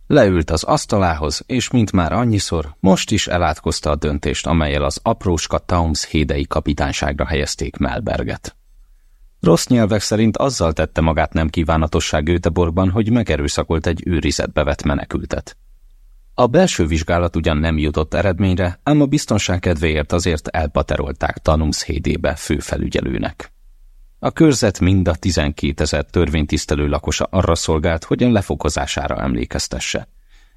Leült az asztalához, és mint már annyiszor, most is elátkozta a döntést, amelyel az apróska Taums hédei kapitányságra helyezték Melberget. Rossz nyelvek szerint azzal tette magát nem kívánatosság Göteborgban, hogy megerőszakolt egy őrizetbe vett menekültet. A belső vizsgálat ugyan nem jutott eredményre, ám a biztonság kedvéért azért elpaterolták Tanums hédébe főfelügyelőnek. A körzet mind a 12 ezer törvénytisztelő lakosa arra szolgált, hogy a lefokozására emlékeztesse.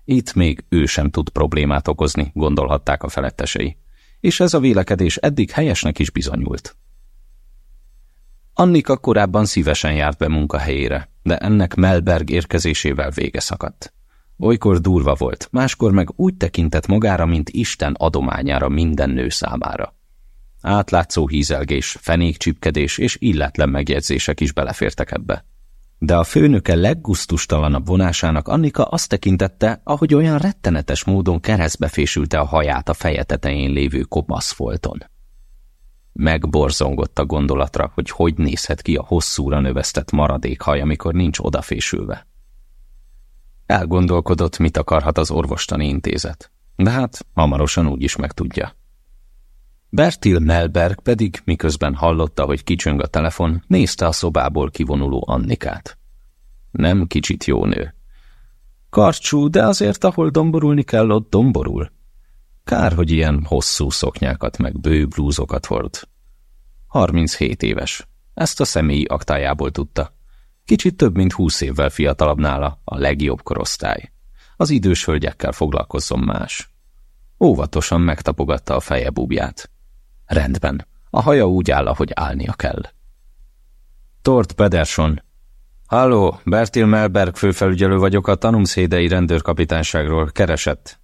Itt még ő sem tud problémát okozni, gondolhatták a felettesei. És ez a vélekedés eddig helyesnek is bizonyult. Annika korábban szívesen járt be munkahelyére, de ennek Melberg érkezésével vége szakadt. Olykor durva volt, máskor meg úgy tekintett magára, mint Isten adományára minden nő számára. Átlátszó hízelgés, fenékcsipkedés és illetlen megjegyzések is belefértek ebbe. De a főnöke leggusztustalanabb vonásának Annika azt tekintette, ahogy olyan rettenetes módon keresztbe fésülte a haját a feje tetején lévő kopaszfolton. Megborzongott a gondolatra, hogy hogy nézhet ki a hosszúra növesztett maradékhaj, amikor nincs odafésülve. Elgondolkodott, mit akarhat az orvostani intézet, de hát hamarosan úgy is megtudja. Bertil Melberg pedig, miközben hallotta, hogy kicsöng a telefon, nézte a szobából kivonuló Annikát. Nem kicsit jó nő. Karcsú, de azért, ahol domborulni kell, ott domborul. Kár, hogy ilyen hosszú szoknyákat meg bő blúzokat hord. 37 éves. Ezt a személyi aktájából tudta. Kicsit több mint húsz évvel fiatalabb nála, a legjobb korosztály. Az idős hölgyekkel foglalkozzon más. Óvatosan megtapogatta a feje búbját. Rendben, a haja úgy áll, ahogy állnia kell. Tort Pederson. Halló, Bertil Melberg főfelügyelő vagyok a Tanumszédei rendőrkapitányságról. Keresett.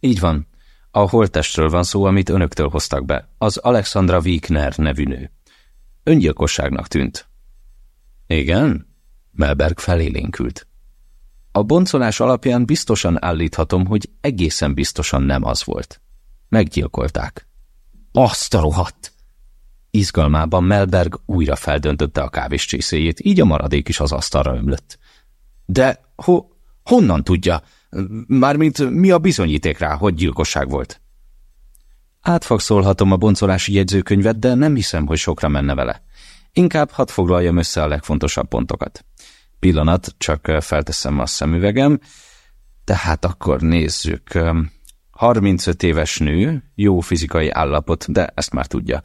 Így van. A holttestről van szó, amit önöktől hoztak be. Az Alexandra Wigner nevű nő. Öngyilkosságnak tűnt. Igen? Melberg felélénkült. A boncolás alapján biztosan állíthatom, hogy egészen biztosan nem az volt. Meggyilkolták. Azt a rohadt! Izgalmában Melberg újra feldöntötte a kávés csészéjét, így a maradék is az asztalra ömlött. De ho honnan tudja? Mármint mi a bizonyíték rá, hogy gyilkosság volt? Átfakszolhatom a boncolási jegyzőkönyvet, de nem hiszem, hogy sokra menne vele. Inkább hadd foglaljam össze a legfontosabb pontokat. Pillanat, csak felteszem a szemüvegem. Tehát akkor nézzük. 35 éves nő, jó fizikai állapot, de ezt már tudja.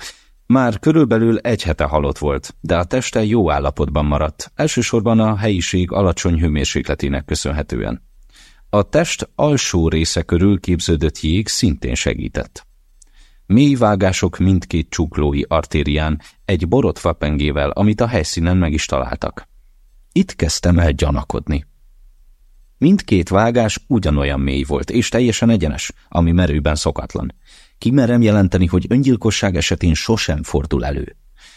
Már körülbelül egy hete halott volt, de a teste jó állapotban maradt, elsősorban a helyiség alacsony hőmérsékletének köszönhetően. A test alsó része körül képződött jég szintén segített. Mély vágások mindkét csuklói artérián, egy borotva pengével, amit a helyszínen meg is találtak. Itt kezdtem el gyanakodni. Mindkét vágás ugyanolyan mély volt, és teljesen egyenes, ami merőben szokatlan. Kimerem jelenteni, hogy öngyilkosság esetén sosem fordul elő.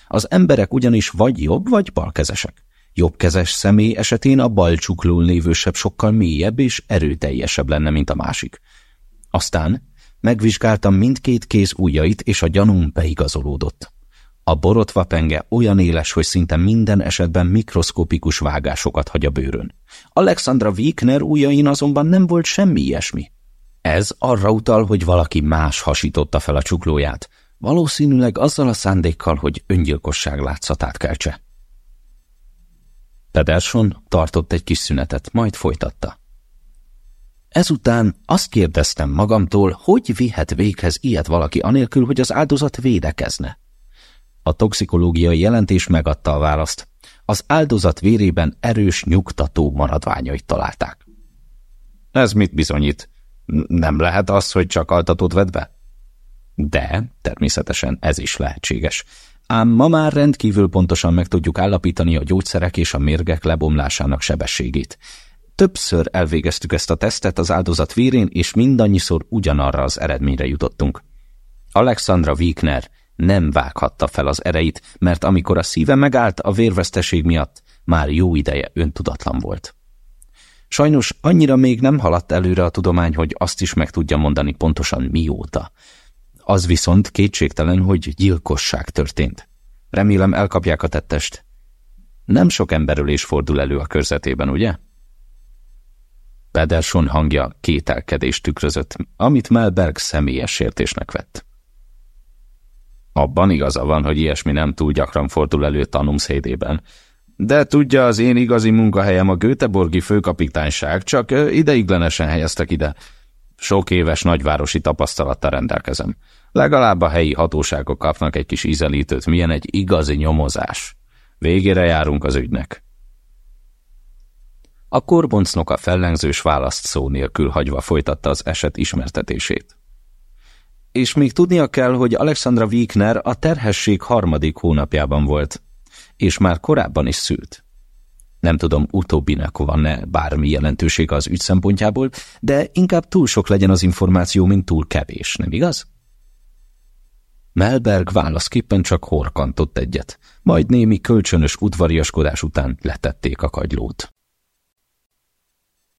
Az emberek ugyanis vagy jobb, vagy balkezesek. Jobbkezes személy esetén a bal csuklón lévő sokkal mélyebb és erőteljesebb lenne, mint a másik. Aztán megvizsgáltam mindkét kéz ujjait, és a gyanúm beigazolódott. A borotva penge olyan éles, hogy szinte minden esetben mikroszkopikus vágásokat hagy a bőrön. Alexandra Wigner ujjain azonban nem volt semmi ilyesmi. Ez arra utal, hogy valaki más hasította fel a csuklóját, valószínűleg azzal a szándékkal, hogy öngyilkosság látszatát keltse. Pederson tartott egy kis szünetet, majd folytatta. Ezután azt kérdeztem magamtól, hogy vihet véghez ilyet valaki anélkül, hogy az áldozat védekezne. A toxikológiai jelentés megadta a választ. Az áldozat vérében erős, nyugtató maradványait találták. Ez mit bizonyít? Nem lehet az, hogy csak altatót vett be? De, természetesen ez is lehetséges. Ám ma már rendkívül pontosan meg tudjuk állapítani a gyógyszerek és a mérgek lebomlásának sebességét. Többször elvégeztük ezt a tesztet az áldozat vérén, és mindannyiszor ugyanarra az eredményre jutottunk. Alexandra Wigner nem vághatta fel az ereit, mert amikor a szíve megállt a vérveszteség miatt, már jó ideje öntudatlan volt. Sajnos annyira még nem haladt előre a tudomány, hogy azt is meg tudja mondani pontosan mióta. Az viszont kétségtelen, hogy gyilkosság történt. Remélem elkapják a tettest. Nem sok emberülés fordul elő a körzetében, ugye? Pederson hangja kételkedést tükrözött, amit Melberg személyes sértésnek vett. Abban igaza van, hogy ilyesmi nem túl gyakran fordul elő tanumszédében. De tudja, az én igazi munkahelyem a Göteborgi főkapitányság, csak ideiglenesen helyeztek ide. Sok éves nagyvárosi tapasztalattal rendelkezem. Legalább a helyi hatóságok kapnak egy kis ízelítőt, milyen egy igazi nyomozás. Végére járunk az ügynek. A korboncnok a fellengzős választ szó nélkül hagyva folytatta az eset ismertetését. És még tudnia kell, hogy Alexandra Wigner a terhesség harmadik hónapjában volt, és már korábban is szült. Nem tudom, utóbbinak van-e bármi jelentősége az ügy szempontjából, de inkább túl sok legyen az információ, mint túl kevés, nem igaz? Melberg válaszképpen csak horkantott egyet, majd némi kölcsönös udvariaskodás után letették a kagylót.